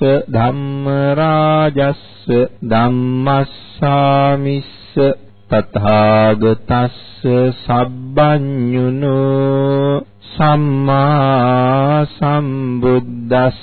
ධම්ම රාජස්ස ධම්මස්සාමිස්ස තථාගතස්ස සබ්බඤුනෝ සම්මා සම්බුද්දස්ස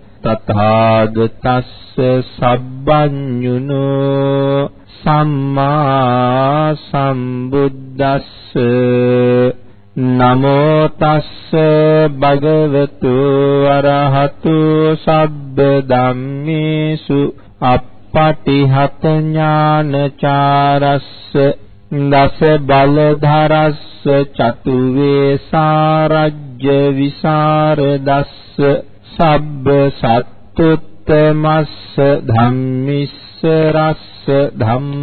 තථාගතස්ස සබ්බඤුනෝ සම්මා සම්බුද්දස්ස නමෝ තස්ස භගවතු අරහතු සබ්බ ධම්මේසු අප්පටිහත ඥානචාරස්ස දස බලධරස්ස චතු වේසාරජ්‍ය විසරදස්ස සබ්බ සත්තුත්තමස්ස ධම්මිස්ස රස්ස ධම්ම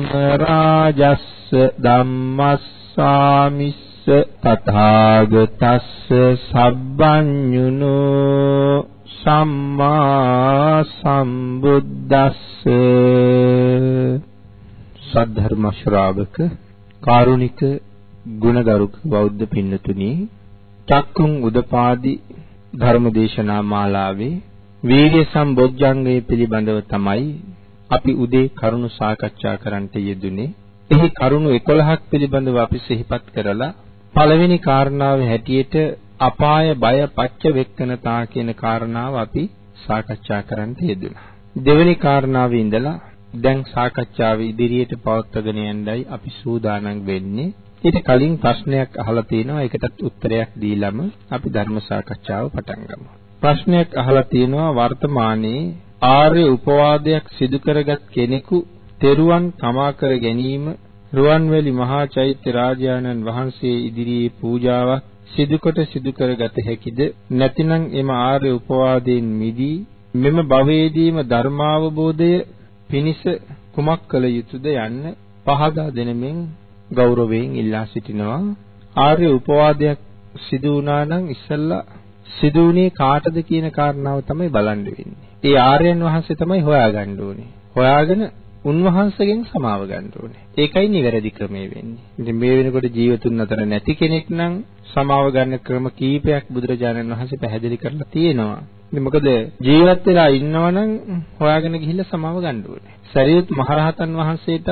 රාජස්ස ධම්මස්සාමිස්ස තථාගතස්ස සබ්බඤුනෝ සම්මා සම්බුද්දස්ස. සද්ධර්ම ශ්‍රාවක කාරුණික ගුණගරුක බෞද්ධ පින්නතුනි චක්කුම් උදපාදි ධර්මදේශනා මාලාවේ වීර්ය සම්බොජ්ජංගය පිළිබඳව තමයි අපි උදේ කරුණු සාකච්ඡා කරන්නට යෙදුනේ. එහි කරුණු 11ක් පිළිබඳව අපි සිහිපත් කරලා පළවෙනි කාරණාව හැටියට අපාය බය පච්ච වෙක්කනතා කියන කාරණාව අපි සාකච්ඡා කරන්නට යෙදුණා. දෙවෙනි කාරණාවේ ඉඳලා දැන් සාකච්ඡාව ඉදිරියට පවත්වාගෙන යන්නයි අපි සූදානම් වෙන්නේ. ඊට කලින් ප්‍රශ්නයක් අහලා තිනවා ඒකටත් උත්තරයක් දීලම අපි ධර්ම සාකච්ඡාව පටන් ගමු. ප්‍රශ්නයක් අහලා තිනවා වර්තමානයේ ආර්ය උපවාදයක් සිදු කරගත් කෙනෙකු තෙරුවන් තමා කර ගැනීම රුවන්වැලි මහා චෛත්‍ය රාජානන් වහන්සේ ඉදිරියේ පූජාවක් සිදුකොට සිදු කරගත හැකිද නැතිනම් එම ආර්ය උපවාදයෙන් මිදී මෙම භවයේදීම ධර්මාවබෝධය පිණිස කුමක් කළ යුතුද යන්න පහදා දෙනමින් ගෞරවයෙන් ඉල්ලා සිටිනවා ආර්ය උපවාදයක් සිදු වුණා නම් ඉස්සල්ලා සිදු වුණේ කාටද කියන කාරණාව තමයි බලන්න වෙන්නේ ඒ ආර්යයන් වහන්සේ තමයි හොයාගන්න ඕනේ. හොයාගෙන උන්වහන්සේගෙන් සමාව ගන්න ඕනේ. ඒකයි නිවැරදි ක්‍රමය වෙන්නේ. ඉතින් මේ වෙනකොට ජීවතුන් අතර නැති කෙනෙක් නම් සමාව ගන්න ක්‍රම කීපයක් බුදුරජාණන් වහන්සේ පැහැදිලි කරලා තියෙනවා. ඉතින් මොකද ජීවත් වෙලා ඉන්නවනම් හොයාගෙන ගිහිල්ලා සමාව ගන්න ඕනේ. සරියුත් මහරහතන් වහන්සේටත්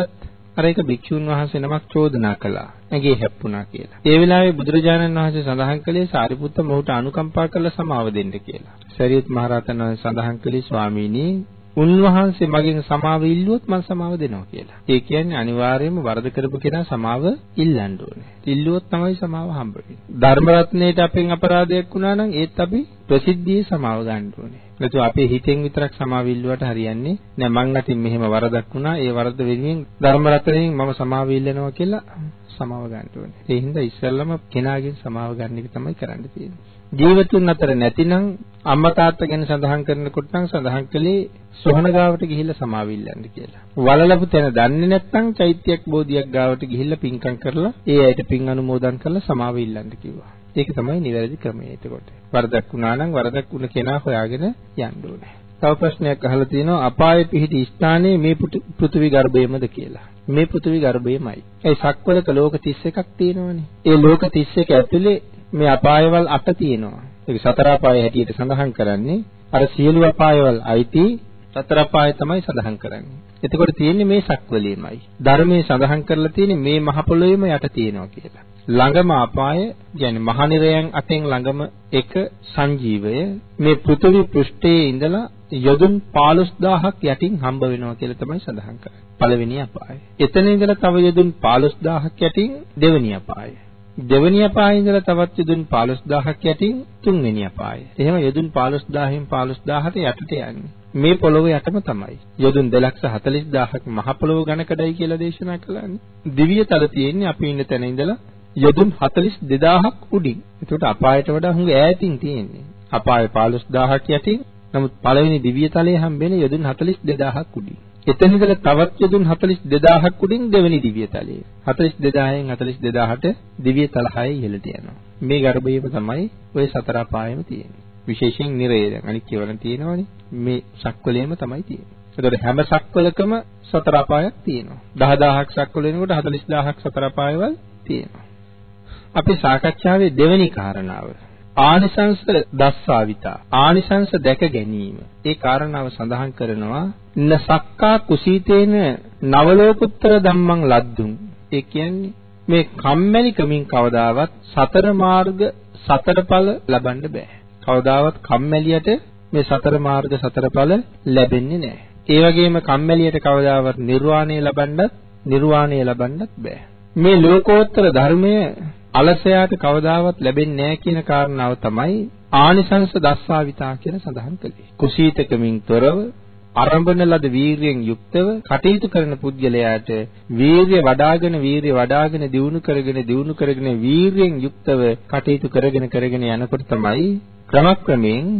අර එක භික්ෂුන් වහන්සේ නමක් චෝදනා කළා. ඇගේ හැප්පුණා කියලා. ඒ වෙලාවේ බුදුරජාණන් වහන්සේ සඳහන් කළේ සාරිපුත්ත මොහුට අනුකම්පා කරලා සමාව දෙන්න කියලා. සරියුත් මහරහතන් වහන්සේ සඳහන් කළේ ස්වාමීනි උන්වහන්සේ මගෙන් සමාව ඉල්ලුවොත් මම සමාව දෙනවා කියලා. ඒ කියන්නේ අනිවාර්යයෙන්ම වරද කරපු කෙනා සමාව ඉල්ලන්න ඕනේ. ඉල්ලුවොත් තමයි සමාව හම්බ වෙන්නේ. ධර්ම රත්නයේට අපෙන් අපරාධයක් වුණා නම් ඒත් අපි ප්‍රසිද්ධියේ සමාව ගන්න ඕනේ. නැතු අපේ හිතෙන් විතරක් සමාවිල්ලුවට හරියන්නේ නෑ මං අතින් මෙහෙම වරදක් වුණා ඒ වරද වෙනුවෙන් ධර්ම රත්නයෙන් මම සමාවිල්ලනවා කියලා සමාව ගන්න ඕනේ. ඒ හින්දා ඉස්සෙල්ලම කෙනාගෙන් සමාව ගන්න එක තමයි කරන්න තියෙන්නේ. ජීවතුන් අතර නැතිනම් අම්මා තාත්තා ගැන සඳහන් කරනකොට නම් සඳහන් කළේ සොහන ගාවට ගිහිල්ලා සමාවිල්ලන්න කියලා. වලලපු තැන දන්නේ නැත්නම් චෛත්‍යයක් බෝධියක් ගාවට ගිහිල්ලා පින්කම් කරලා ඒ අයට පින් අනුමෝදන් කරලා සමාවිල්ලන්න කිව්වා. ඒක තමයි නිවැරදි ක්‍රමය එතකොට. වරදක් වුණා නම් වරදක් වුණ කෙනා හොයාගෙන යන්න ඕනේ. තව ප්‍රශ්නයක් අහලා තියෙනවා අපායේ පිහිටි ස්ථානයේ මේ පෘථිවි ගර්භයමද කියලා. මේ පෘථිවි ගර්භයමයි. ඒ සක්වලක ලෝක 31ක් තියෙනවනේ. ඒ ලෝක 31 ඇතුලේ මේ අපායවල් 8 තියෙනවා. ඒක සතර අපාය හැටියට සඳහන් කරන්නේ අර සියලු අපායවල් අයිති සතර අපාය තමයි සඳහන් කරන්නේ. එතකොට තියෙන්නේ මේ සක්වලෙමයි. ධර්මයේ සඳහන් කරලා තියෙන්නේ මේ මහ පොළොවේම යට තියෙනවා කියලා. ළඟම අපාය කියන්නේ මහනිරයන් අතෙන් ළඟම එක සංජීවය මේ පෘථිවි පෘෂ්ඨයේ ඉඳලා යොදුන් 15000ක් යටින් හම්බ වෙනවා කියලා තමයි සඳහන් කරන්නේ. පළවෙනි අපාය. එතන ඉඳලා තව යොදුන් 15000ක් යටින් දෙවෙනි අපාය. දෙවෙනි අපායේ ඉඳලා තවත් යොදුන් 15000ක් යටින් තුන්වෙනි අපාය. එහෙම යොදුන් 15000න් 15000ට යටට යන්නේ. මේ පොළොව යටම තමයි. යොදුන් 240000ක් මහ පොළොව ඝනකඩයි කියලා දේශනා කළානේ. දිව්‍ය තල තියෙන්නේ අපි ඉන්න තැන ඉඳලා යොදුන් 42000ක් උඩින්. ඒකට අපායට වඩා හුඟ ඈතින් තියෙන්නේ. අපාය 15000ක් යටින්. නමුත් පළවෙනි දිව්‍ය තලයේ හම්බෙන්නේ යොදුන් 42000ක් උඩින්. එතන ඉඳලා තවත් යොදුන් 42000ක් උඩින් දෙවෙනි දිව්‍ය තලයේ. 42000න් 42000ට දිව්‍ය තල 6 ඉහළට යනවා. මේ ගර්භයේම තමයි ওই සතර අපායෙම තියෙන්නේ. විශේෂයෙන් නිරය දැන් අනිත් කියවන තියෙනවනේ. මේ සක්වලේම තමයි තියෙන්නේ. එතකොට හැම සක්වලකම සතර අපායක් තියෙනවා. 10000ක් සක්වල වෙනකොට 40000ක් සතර අපායවල තියෙනවා. අපි සාකච්ඡාවේ දෙවෙනි කාරණාව. ආනිසංස දස්සාවිතා. ආනිසංස දැක ගැනීම. ඒ කාරණාව සඳහන් කරනවා න සක්කා කුසීතේන නවලෝකුත්තර ධම්මං ලද්දුම් ඒ කියන්නේ මේ කම්මැලිකමින් කවදාවත් සතර මාර්ග සතර ඵල ලබන්න බෑ. කවදාවත් කම්මැලියට මේ සතර මාර්ග සතර ඵල ලැබෙන්නේ නැහැ ඒ වගේම කම්මැලියට කවදාවත් නිර්වාණය ලබන්නත් නිර්වාණය ලබන්නත් බෑ. මේ ලෝකෝත්තර ධර්මය අලසයාට කවදාවත් ලැබෙන්නේ නැහැ කියන කාරණාව තමයි ආනිසංස දස්සාවිතා කියලා සඳහන් කළේ. කුසීතකමින් තොරව අරඹන ලද වීරියෙන් යුක්තව කටයුතු කරන පුද්ගලයාට වීරිය වඩාගෙන වීරිය වඩාගෙන දියුණු කරගෙන දියුණු කරගෙන වීරියෙන් යුක්තව කටයුතු කරගෙන කරගෙන යනකොට තමයි ක්‍රමක්‍රමයෙන්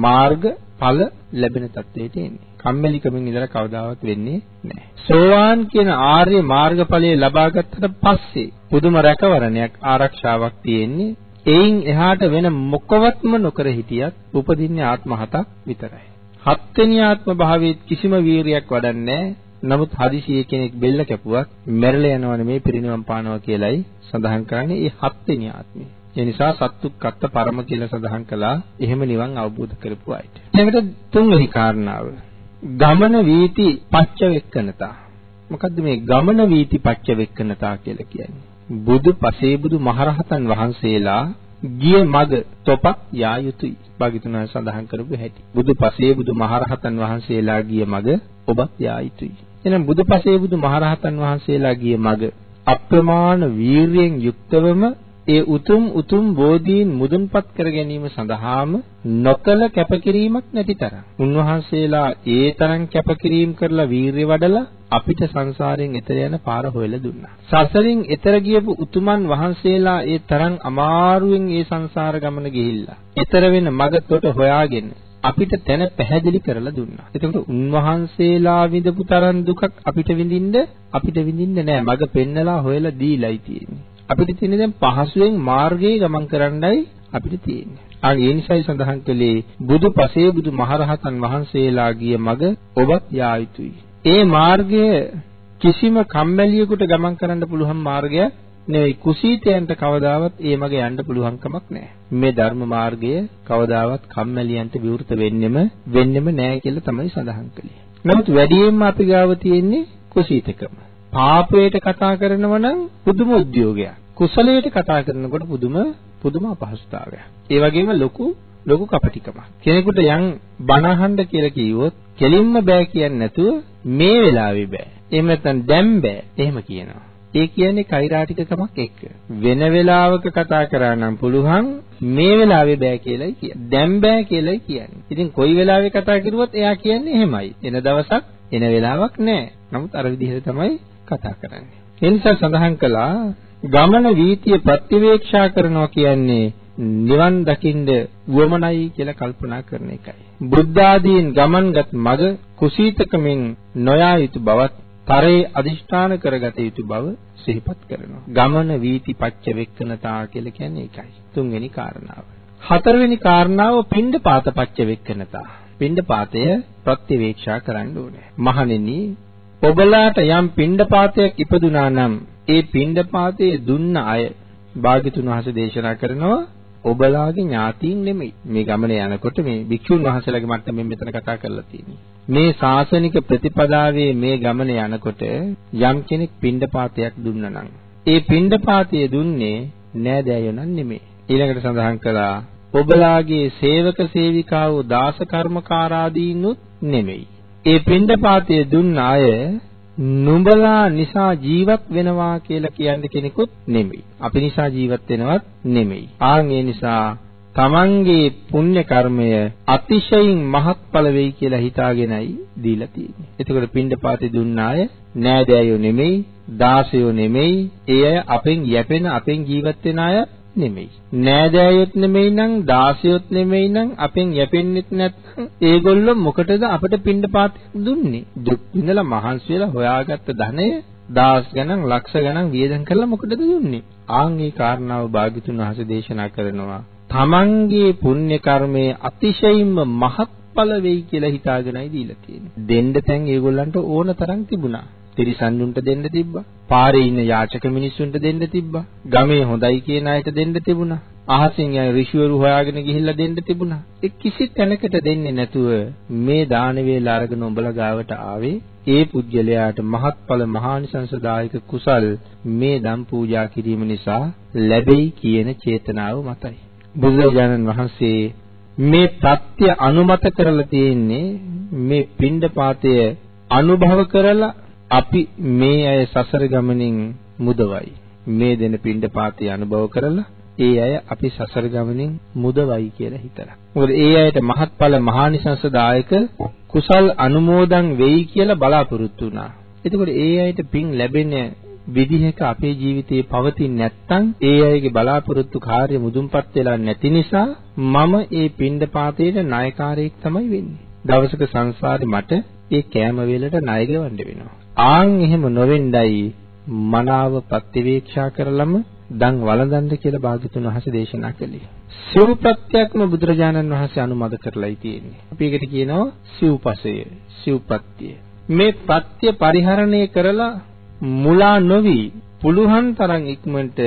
මාර්ග ඵල ලැබෙන තත්ත්වයට එන්නේ. කම්මැලිකමින් ඉඳලා කවදාවත් වෙන්නේ නැහැ. සෝවාන් කියන ආර්ය මාර්ගඵලයේ ලබා ගත්තට පස්සේ පුදුම රැකවරණයක් ආරක්ෂාවක් තියෙන්නේ. එයින් එහාට වෙන මොකවත්ම නොකර හිටියත් උපදින්නේ ආත්ම හතක් විතරයි. හත්වෙනි ආත්ම භාවයේ කිසිම වීරියක් වඩන්නේ නමුත් හදිසියේ කෙනෙක් බෙල්ල කැපුවත් මැරෙලා යනව නෙමේ පිරිනිවන් පානවා කියලයි සඳහන් කරන්නේ ඒ හත්වෙනි ආත්මය. ඒ නිසා සත්තුක්කත්ත පරම කියලා සඳහන් කළා එහෙම නිවන් අවබෝධ කරපු අයට. ඊළඟට තුන්වෙනි කාරණාව ගමන වීති පච්ච වෙක්කනතා. මොකද්ද මේ ගමන වීති පච්ච වෙක්කනතා කියලා කියන්නේ? බුදු පසේ බුදු මහරහතන් වහන්සේලා ගිය මග තොපක් යා යුතුයි. භාග්‍යතුන් සඳහන් කරපු හැටි. බුදු පසේ බුදු මහරහතන් වහන්සේලා ගිය මග ඔබත් යා යුතුයි. එහෙනම් බුදු පසේ බුදු මහරහතන් වහන්සේලා ගිය මග අප්‍රමාණ වීරියෙන් යුක්තවම ඒ උතුම් උතුම් බෝධීන් මුදුන්පත් කර ගැනීම සඳහාම නොකල කැපකිරීමක් නැති තරම් උන්වහන්සේලා ඒ තරම් කැපකිරීම කරලා වීරිය වඩලා අපිට සංසාරයෙන් එතර යන පාර හොයලා දුන්නා. සසරින් එතර ගියපු උතුමන් වහන්සේලා ඒ තරම් අමාරුවෙන් ඒ සංසාර ගමන ගිහිල්ලා එතර වෙන මගතොට හොයාගෙන අපිට තැන පැහැදිලි කරලා දුන්නා. එතකොට උන්වහන්සේලා විඳපු තරම් දුකක් අපිට විඳින්න අපිට විඳින්න නෑ. මග පෙන්නලා හොයලා දීලායි තියෙන්නේ. අපිට තියෙන්නේ දැන් පහසුවෙන් මාර්ගයේ ගමන් කරන්නයි අපිට තියෙන්නේ. අන් ඒ නිසයි සඳහන් කළේ බුදු පසේ බුදු මහරහතන් වහන්සේලා ගිය මඟ ඔබත් යා යුතුයි. ඒ මාර්ගය කිසිම කම්මැලියෙකුට ගමන් කරන්න පුළුවන් මාර්ගයක් නෙවෙයි කුසීතයන්ට කවදාවත් ඒ මඟ යන්න පුළුවන් කමක් නැහැ. මේ ධර්ම මාර්ගය කවදාවත් කම්මැලියන්ට විවෘත වෙන්නෙම වෙන්නෙම නැහැ කියලා තමයි සඳහන් කළේ. නමුත් වැඩියෙන්ම අපි ගාව තියෙන්නේ කුසීතකම. පාපයට කතා කරනවා නම් පුදුම උද්‍යෝගයක්. කුසලයට කතා කරනකොට පුදුම පුදුම අපහසුතාවයක්. ඒ වගේම ලොකු ලොකු කපටිකමක්. කෙනෙකුට යම් බනහඬ කියලා කිව්වොත් කෙලින්ම බෑ කියන්නේ නැතුව මේ වෙලාවේ බෑ. එහෙම නැත්නම් දැන් බෑ. එහෙම කියනවා. ඒ කියන්නේ කෛරාටිකකමක් එක්ක. වෙන වෙලාවක කතා කරා නම් පුළුවන් මේ වෙලාවේ බෑ කියලායි කියන්නේ. දැන් බෑ කියලායි කියන්නේ. ඉතින් කොයි වෙලාවේ කතා කරුවත් එයා කියන්නේ එහෙමයි. එන දවසක් එන වෙලාවක් නෑ. නමුත් අර විදිහට තමයි කතා කරන්නේ. ඒ නිසා සඳහන් කළා ගමන වීතිය ප්‍රතිවේක්ෂා කරනවා කියන්නේ නිවන් දකින්න වමනයි කියලා කල්පනා කරන එකයි. බුද්ධ ආදීන් ගමන්ගත් මග කුසීතකමින් නොයා යුතු බවත් තරේ අදිෂ්ඨාන කරගත යුතු බව සිහිපත් කරනවා. ගමන වීති පච්ච වෙක්කනතා කියලා කියන්නේ ඒකයි. තුන්වෙනි කාරණාව. හතරවෙනි කාරණාව පින්ඩපාත පච්ච වෙක්කනතා. පින්ඩපාතය ප්‍රතිවේක්ෂා කරන්න ඕනේ. මහණෙනි ඔබලාට යම් පින්ඩපාතයක් ඉපදුනා නම් ඒ පින්ඩපාතයේ දුන්න අය භාග්‍යතුන් වහන්සේ දේශනා කරනවා ඔබලාගේ ඥාතීන් නෙමෙයි. මේ ගමනේ යනකොට මේ භික්ෂුන් වහන්සේලාගේ මට්ටමින් මෙතන කතා කරලා තියෙන්නේ. මේ සාසනික ප්‍රතිපදාවේ මේ ගමනේ යනකොට යම් කෙනෙක් පින්ඩපාතයක් දුන්නා නම් ඒ පින්ඩපාතය දුන්නේ නෑදෑයෝ නම් නෙමෙයි. ඊළඟට සඳහන් කළා ඔබලාගේ සේවක සේවිකාවෝ දාස කර්මකාරාදීනුත් නෙමෙයි. ඒ පින්ඩපාතය දුන්න අය නුඹලා නිසා ජීවත් වෙනවා කියලා කියන්න කෙනෙකුත් නෙමෙයි. අපි නිසා ජීවත් වෙනවත් නෙමෙයි. ආන් ඒ නිසා තමන්ගේ පුණ්‍ය කර්මය අතිශයින් මහත්ඵල වෙයි කියලා හිතාගෙනයි දීලා තියෙන්නේ. එතකොට පින්ඩපාතේ දුන්න අය නෑදෑයෝ නෙමෙයි, දාසයෝ නෙමෙයි, ඒ අය අපෙන් යැපෙන අපෙන් ජීවත් වෙන අය නෙමෙයි. නෑදෑයොත් නෙමෙයි නම්, දාසයොත් නෙමෙයි නම් අපෙන් යැපෙන්නෙත් නැත්නම් ඒගොල්ලෝ මොකටද අපට පින්ඩපාතයක් දුන්නේ? දුක් විඳලා මහන්සි වෙලා හොයාගත්ත ධනය දහස් ගණන් ලක්ෂ ගණන් වියදම් කරලා මොකටද දුන්නේ? ආන් මේ කාරණාව භාග්‍යතුන් වහන්සේ දේශනා කරනවා. තමන්ගේ පුණ්‍ය කර්මයේ අතිශයින්ම මහත්ඵල වෙයි කියලා හිතාගෙනයි දීලා තියෙන්නේ. දෙන්න තැන් ඒගොල්ලන්ට ඕන තරම් තිබුණා. තිරිසන්නුන්ට දෙන්න තිබ්බා. පාරේ ඉන්න යාචක මිනිස්සුන්ට දෙන්න තිබ්බා. ගමේ හොඳයි කියන අයට දෙන්න තිබුණා. අහසින් යන ඍෂිවරු හොයාගෙන ගිහිල්ලා දෙන්න තිබුණා. ඒ කිසි තැනකට දෙන්නේ නැතුව මේ දාන වේල අරගෙන උඹලා ගාවට ආවේ ඒ පුජ්‍යලයාට මහත්ඵල මහානිසංසදායක කුසල් මේ දම් පූජා කිරීම නිසා ලැබෙයි කියන චේතනාව මතයි. බුදුරජාණන් වහන්සේ මේ ප්‍රත්‍ය අනුමත කරලා තියෙන්නේ මේ පින්ඩපාතය අනුභව කරලා අපි මේ අය සසර ගමනින් මුදවයි. මේ දෙන පින්ඩපාතය අනුභව කරලා ඒ අය අපි සසර ගමනින් මුදවයි කියලා හිතලා. මොකද ඒ අයට මහත්ඵල මහානිසංසදායක කුසල් අනුමෝදන් වෙයි කියලා බලාපොරොත්තු වුණා. එතකොට ඒ අයට පින් ලැබෙන විදිහක අපේ ජීවිතේ පවතින්නේ නැත්නම් ඒ අයගේ බලාපොරොත්තු කාර්ය මුදුන්පත් වෙලා නැති නිසා මම ඒ පින්ඩපාතයේ ණයකාරයෙක් තමයි වෙන්නේ. දවසක සංසාරේ මට ඒ කෑම වේලට ණය ගෙවන්න වෙනවා. ආන් එහෙම නොවෙන්නයි මනාව ප්‍රතිවේක්ෂා කරලම දන් වළඳන්න කියලා භාග්‍යතුන් වහන්සේ දේශනා කළේ. සිව් ප්‍රත්‍යක්ම බුදුරජාණන් වහන්සේ අනුමත කරලායි තියෙන්නේ. අපි ඒකට කියනවා සිව්පසය, සිව්පත්‍ය. මේ පත්‍ය පරිහරණය කරලා මුලා නොවි පුළුවන් තරම් ඉක්මනට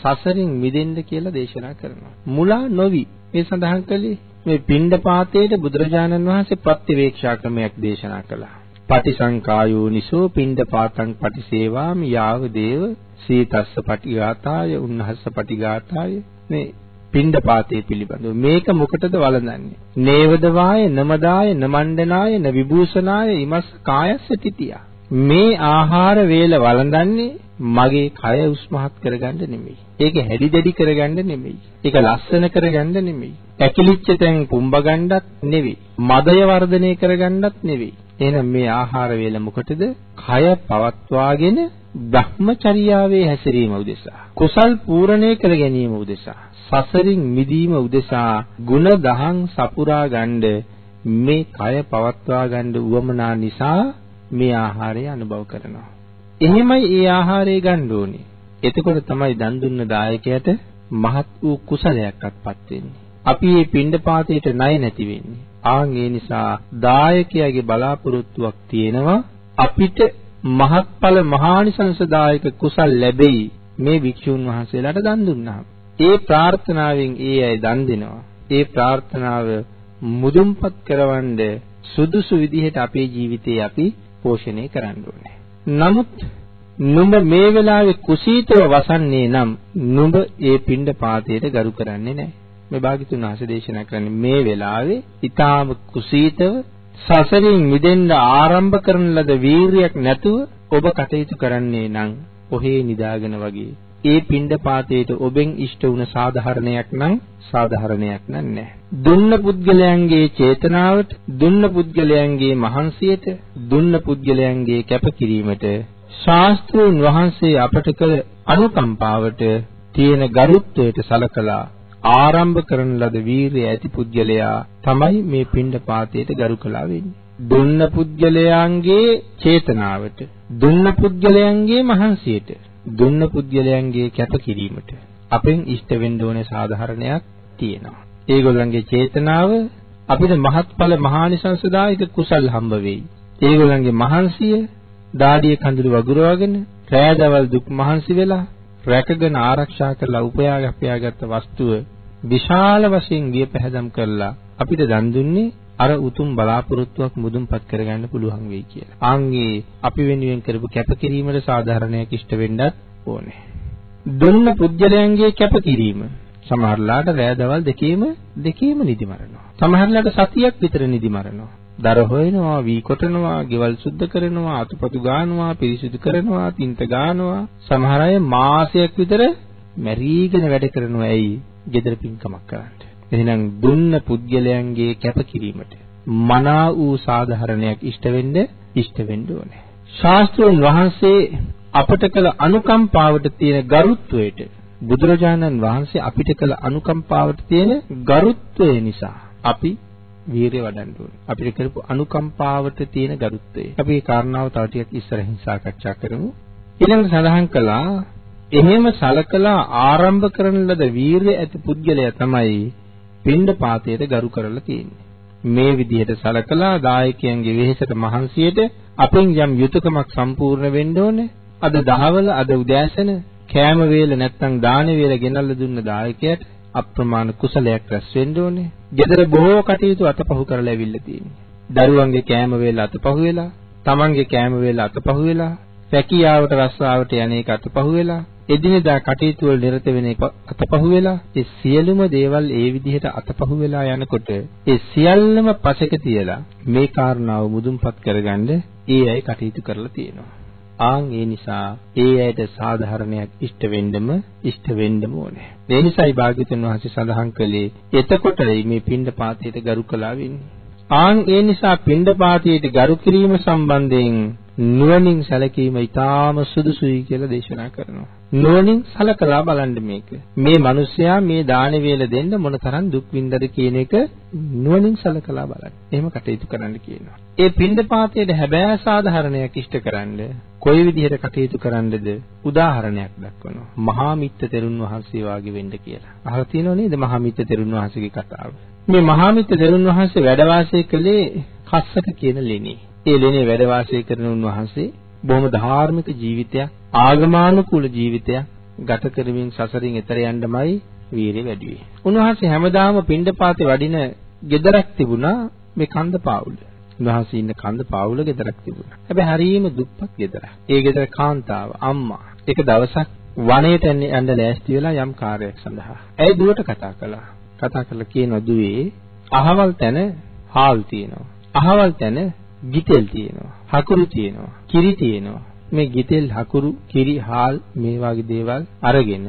සසරින් මිදෙන්න කියලා දේශනා කරනවා. මුලා නොවි මේ සඳහන් කළේ මේ පිණ්ඩපාතයේද බුදුරජාණන් වහන්සේ ප්‍රතිවේක්ෂා ක්‍රමයක් දේශනා කළා. පටිසංකායෝ නිසෝ පිණ්ඩපාතං පටිසේවාමි යාව දේව සීතස්ස පටිඝාතාය උන්නහස්ස පටිඝාතාය. මේ පිණ්ඩපාතේ පිළිබඳව මේක මොකටද වළඳන්නේ? නේවදවාය නමදාය නමණ්ඩනාය න විභූෂනාය ඉමස් කායස්ස තිතියා. මේ ආහාර වේල වළඳන්නේ මගේ කය උස්මහත් කරගන්න නෙමෙයි. ඒක හැඩි දැඩි කරගන්න නෙමෙයි. ඒක ලස්සන කරගන්න නෙමෙයි. ඇකිලිච්ච තැන් පුම්බ ගන්නත් නෙවෙයි. මදය වර්ධනය කරගන්නත් නෙවෙයි. එහෙනම් මේ ආහාර වේල මොකටද? කය පවත්වාගෙන Brahmacharyaවේ හැසිරීම උදෙසා. කුසල් පූර්ණේ කර ගැනීම උදෙසා. සසරින් මිදීම උදෙසා ಗುಣ දහං සපුරා ගන්න මේ කය පවත්වා ගන්න උවමනා නිසා මේ ආහාරය අනුභව කරනවා. එහෙමයි ඒ ආහාරය ගන්න ඕනේ. එතකොට තමයි දන් දුන්න දායකයාට මහත් වූ කුසලයක්ත්පත් වෙන්නේ. අපි මේ පින්ඩපාතයට ණය නැති වෙන්නේ. ආන් ඒ නිසා දායකයාගේ බලාපොරොත්තුවක් තියෙනවා අපිට මහත්ඵල මහානිසංසදායක කුසල් ලැබෙයි මේ භික්ෂුන් වහන්සේලාට දන් දුන්නාම. ඒ ප්‍රාර්ථනාවෙන් ඒ අය දන් දෙනවා. ඒ ප්‍රාර්ථනාව මුදුන්පත් කරවන්න සුදුසු විදිහට අපේ ජීවිතේ අපි පෝෂණය කරන්න ඕනේ. නමුත් නුඹ මේ වෙලාවේ කුසීතව වසන්නේ නම් නුඹ ඒ පින්ඩ පාතයට ගරු කරන්නේ නැහැ. මේ භාග්‍යතුන් වහන්සේ දේශනා කරන්නේ මේ වෙලාවේ ඊටාම කුසීතව සසරින් මිදෙන්න ආරම්භ කරන ලද වීරියක් නැතුව ඔබ කටයුතු කරන්නේ නම් ඔහේ නිදාගෙන වගේ. ඒ පින්ඩපාතයට ඔබෙන් ඉෂ්ට වුණ සාධාරණයක් නම් සාධාරණයක් නැහැ. දුන්න පුද්ගලයන්ගේ චේතනාවට, දුන්න පුද්ගලයන්ගේ මහන්සියට, දුන්න පුද්ගලයන්ගේ කැපකිරීමට ශාස්ත්‍රෝන් වහන්සේ අපට කළ අනුකම්පාවට තියෙන ගරුත්වයට සලකලා ආරම්භ කරන ලද වීරිය ඇති පුද්ගලයා තමයි මේ පින්ඩපාතයට ගරු කළා වෙන්නේ. දුන්න පුද්ගලයන්ගේ චේතනාවට, දුන්න පුද්ගලයන්ගේ මහන්සියට, දුන්න පුද්ගලයන්ගේ කැපකිරීමට අපෙන් ඉෂ්ට වෙන්න ඕනේ සාධාරණයක් තියෙනවා. ඒගොල්ලන්ගේ චේතනාව අපිට මහත්ඵල මහානිසංසදායක කුසල් හම්බ වෙයි. ඒගොල්ලන්ගේ මහන්සිය දාඩිය කඳුළු වගුරවගෙන රෑදවල් දුක් මහන්සි වෙලා රැකගෙන ආරක්ෂා කරලා උපයාගපයාගත් වස්තුව විශාල වශයෙන් ගිය පැහැදම් කරලා අපිට දන් දුන්නේ අර උතුම් බලාපොරොත්තුවක් මුදුන්පත් කරගන්න පුළුවන් වෙයි කියලා. ආන්ගේ අපි වෙනුවෙන් කරපු කැපකිරීමට සාධාරණයක් ඉෂ්ට වෙන්නත් ඕනේ. දුන්න පුජ්‍යලයන්ගේ කැපකිරීම සමහරලාට රෑ දවල් දෙකේම දෙකේම නිදි මරනවා. සමහරලාට සතියක් විතර නිදි මරනවා. දර හොයනවා, වී කොටනවා, ගෙවල් සුද්ධ කරනවා, අතුපතු ගානවා, පිරිසිදු කරනවා, තින්ත ගානවා. සමහර අය මාසයක් විතර මැරීගෙන වැඩ කරනවා. ඇයි? gedara පින්කමක් කරන්න. එහෙනම් දුන්න පුද්ගලයන්ගේ කැපකිරීමට මනා වූ සාධාරණයක් ඉෂ්ට වෙන්න ඉෂ්ට වෙන්න ඕනේ. ශාස්ත්‍රඥ වහන්සේ අපට කළ අනුකම්පාවට තියෙන ගරුත්වයට බුදුරජාණන් වහන්සේ අපිට කළ අනුකම්පාවට තියෙන ගරුත්වය නිසා අපි වීරිය වඩන්න ඕනේ. අපිට කරපු අනුකම්පාවට තියෙන ගරුත්වය. අපි මේ කාරණාව තව ටිකක් ඉස්සරහින් සාකච්ඡා කරමු. ඊළඟට සඳහන් කළා එහෙම සලකලා ආරම්භ කරන ලද වීරිය ඇති පුද්ගලයා තමයි පින්ඩ පාතයට ගරු කරලා තියෙන්නේ. මේ විදිහට සලකලා දායකයන්ගේ වෙහෙසට මහන්සියට අපෙන් යම් යුතුයකමක් සම්පූර්ණ වෙන්න ඕනේ. අද දහවල අද උදෑසන කෑම වේල නැත්නම් දාන වේල ගෙනල්ලා දුන්න දායකයට අප්‍රමාණ කුසලයක් රැස් වෙන්න ඕනේ. ගෙදර බොහෝ කටයුතු අතපහු කරලා ඇවිල්ලා තියෙන්නේ. දරුවන්ගේ කෑම වේල අතපහු වෙලා, තමන්ගේ කෑම වේල අතපහු වෙලා, රැකියාවට රස්සාවට යන එක අතපහු වෙලා, එදිනෙදා කටයුතු වල නිරත වෙන එක අතපහු වෙලා, ඒ සියලුම දේවල් ඒ විදිහට අතපහු වෙලා යනකොට ඒ සියල්ලම පසෙක තියලා මේ කාරණාව මුදුන්පත් කරගන්න ඒ අය කටයුතු කරලා තියෙනවා. ආන් ඒ නිසා ඒ ඇයට සාධාරණයක් ඉෂ්ට වෙන්නම ඉෂ්ට වෙන්නම ඕනේ. ඒ නිසායි භාග්‍යතුන් වහන්සේ සඳහන් කළේ එතකොටයි මේ පින්ඩ පාතයට ගරු කළා වෙන්නේ. ආන් ඒ නිසා පින්ඩ පාතයට ගරු කිරීම සම්බන්ධයෙන් නුවණින් සැලකීම ඊටාම සුදුසුයි කියලා දේශනා කරනවා. නුවණින් සලකලා බලන්න මේක. මේ මිනිසයා මේ දාන වේල දෙන්න මොනතරම් දුක් විඳද කියන එක නුවණින් සලකලා බලන්න. එහෙම කටයුතු කරන්න කියනවා. ඒ පින්ඩපාතයේ හැබෑ සාධාරණයක් ඉෂ්ට කරන්න කොයි විදිහට කටයුතු කරන්නද උදාහරණයක් දක්වනවා. මහා මිත්‍ර තෙරුන් වහන්සේ වාගේ වෙන්න කියලා. අහලා තියෙනව නේද මහා මිත්‍ර තෙරුන් වහන්සේගේ කතාව? මේ මහා මිත්‍ර තෙරුන් වහන්සේ වැඩ වාසය කළේ කස්සක කියන ලෙනේ. ඒ ලෙනේ වැඩ වාසය කරන උන්වහන්සේ බොහොම ධාර්මික ජීවිතයක් ආගමානුකූල ජීවිතයක් ගත කරමින් සසරින් එතර යන්නමයි වීරිය වැඩි වෙන්නේ. උන්වහන්සේ හැමදාම පින්ඩපාතේ වඩින ගෙදරක් තිබුණා මේ කන්ද පාවුල. උන්වහන්සේ ඉන්න කන්ද පාවුල ගෙදරක් තිබුණා. හැබැයි හරියම දුප්පත් ගෙදරක්. ඒ ගෙදර කාන්තාව අම්මා එක දවසක් වනයේට යන්න ලෑස්ති වෙලා යම් කාර්යයක් සඳහා. ඇයි දුවට කතා කළා. කතා කරලා කියනවා දුවේ අහවල් තැන හාල් තියෙනවා. අහවල් තැන ගිතෙල් තියෙනවා. හකුරු තියෙනවා. කිරි තියෙනවා. මේ ගිතෙල් හකුරු කිරි හාල් මේ වගේ දේවල් අරගෙන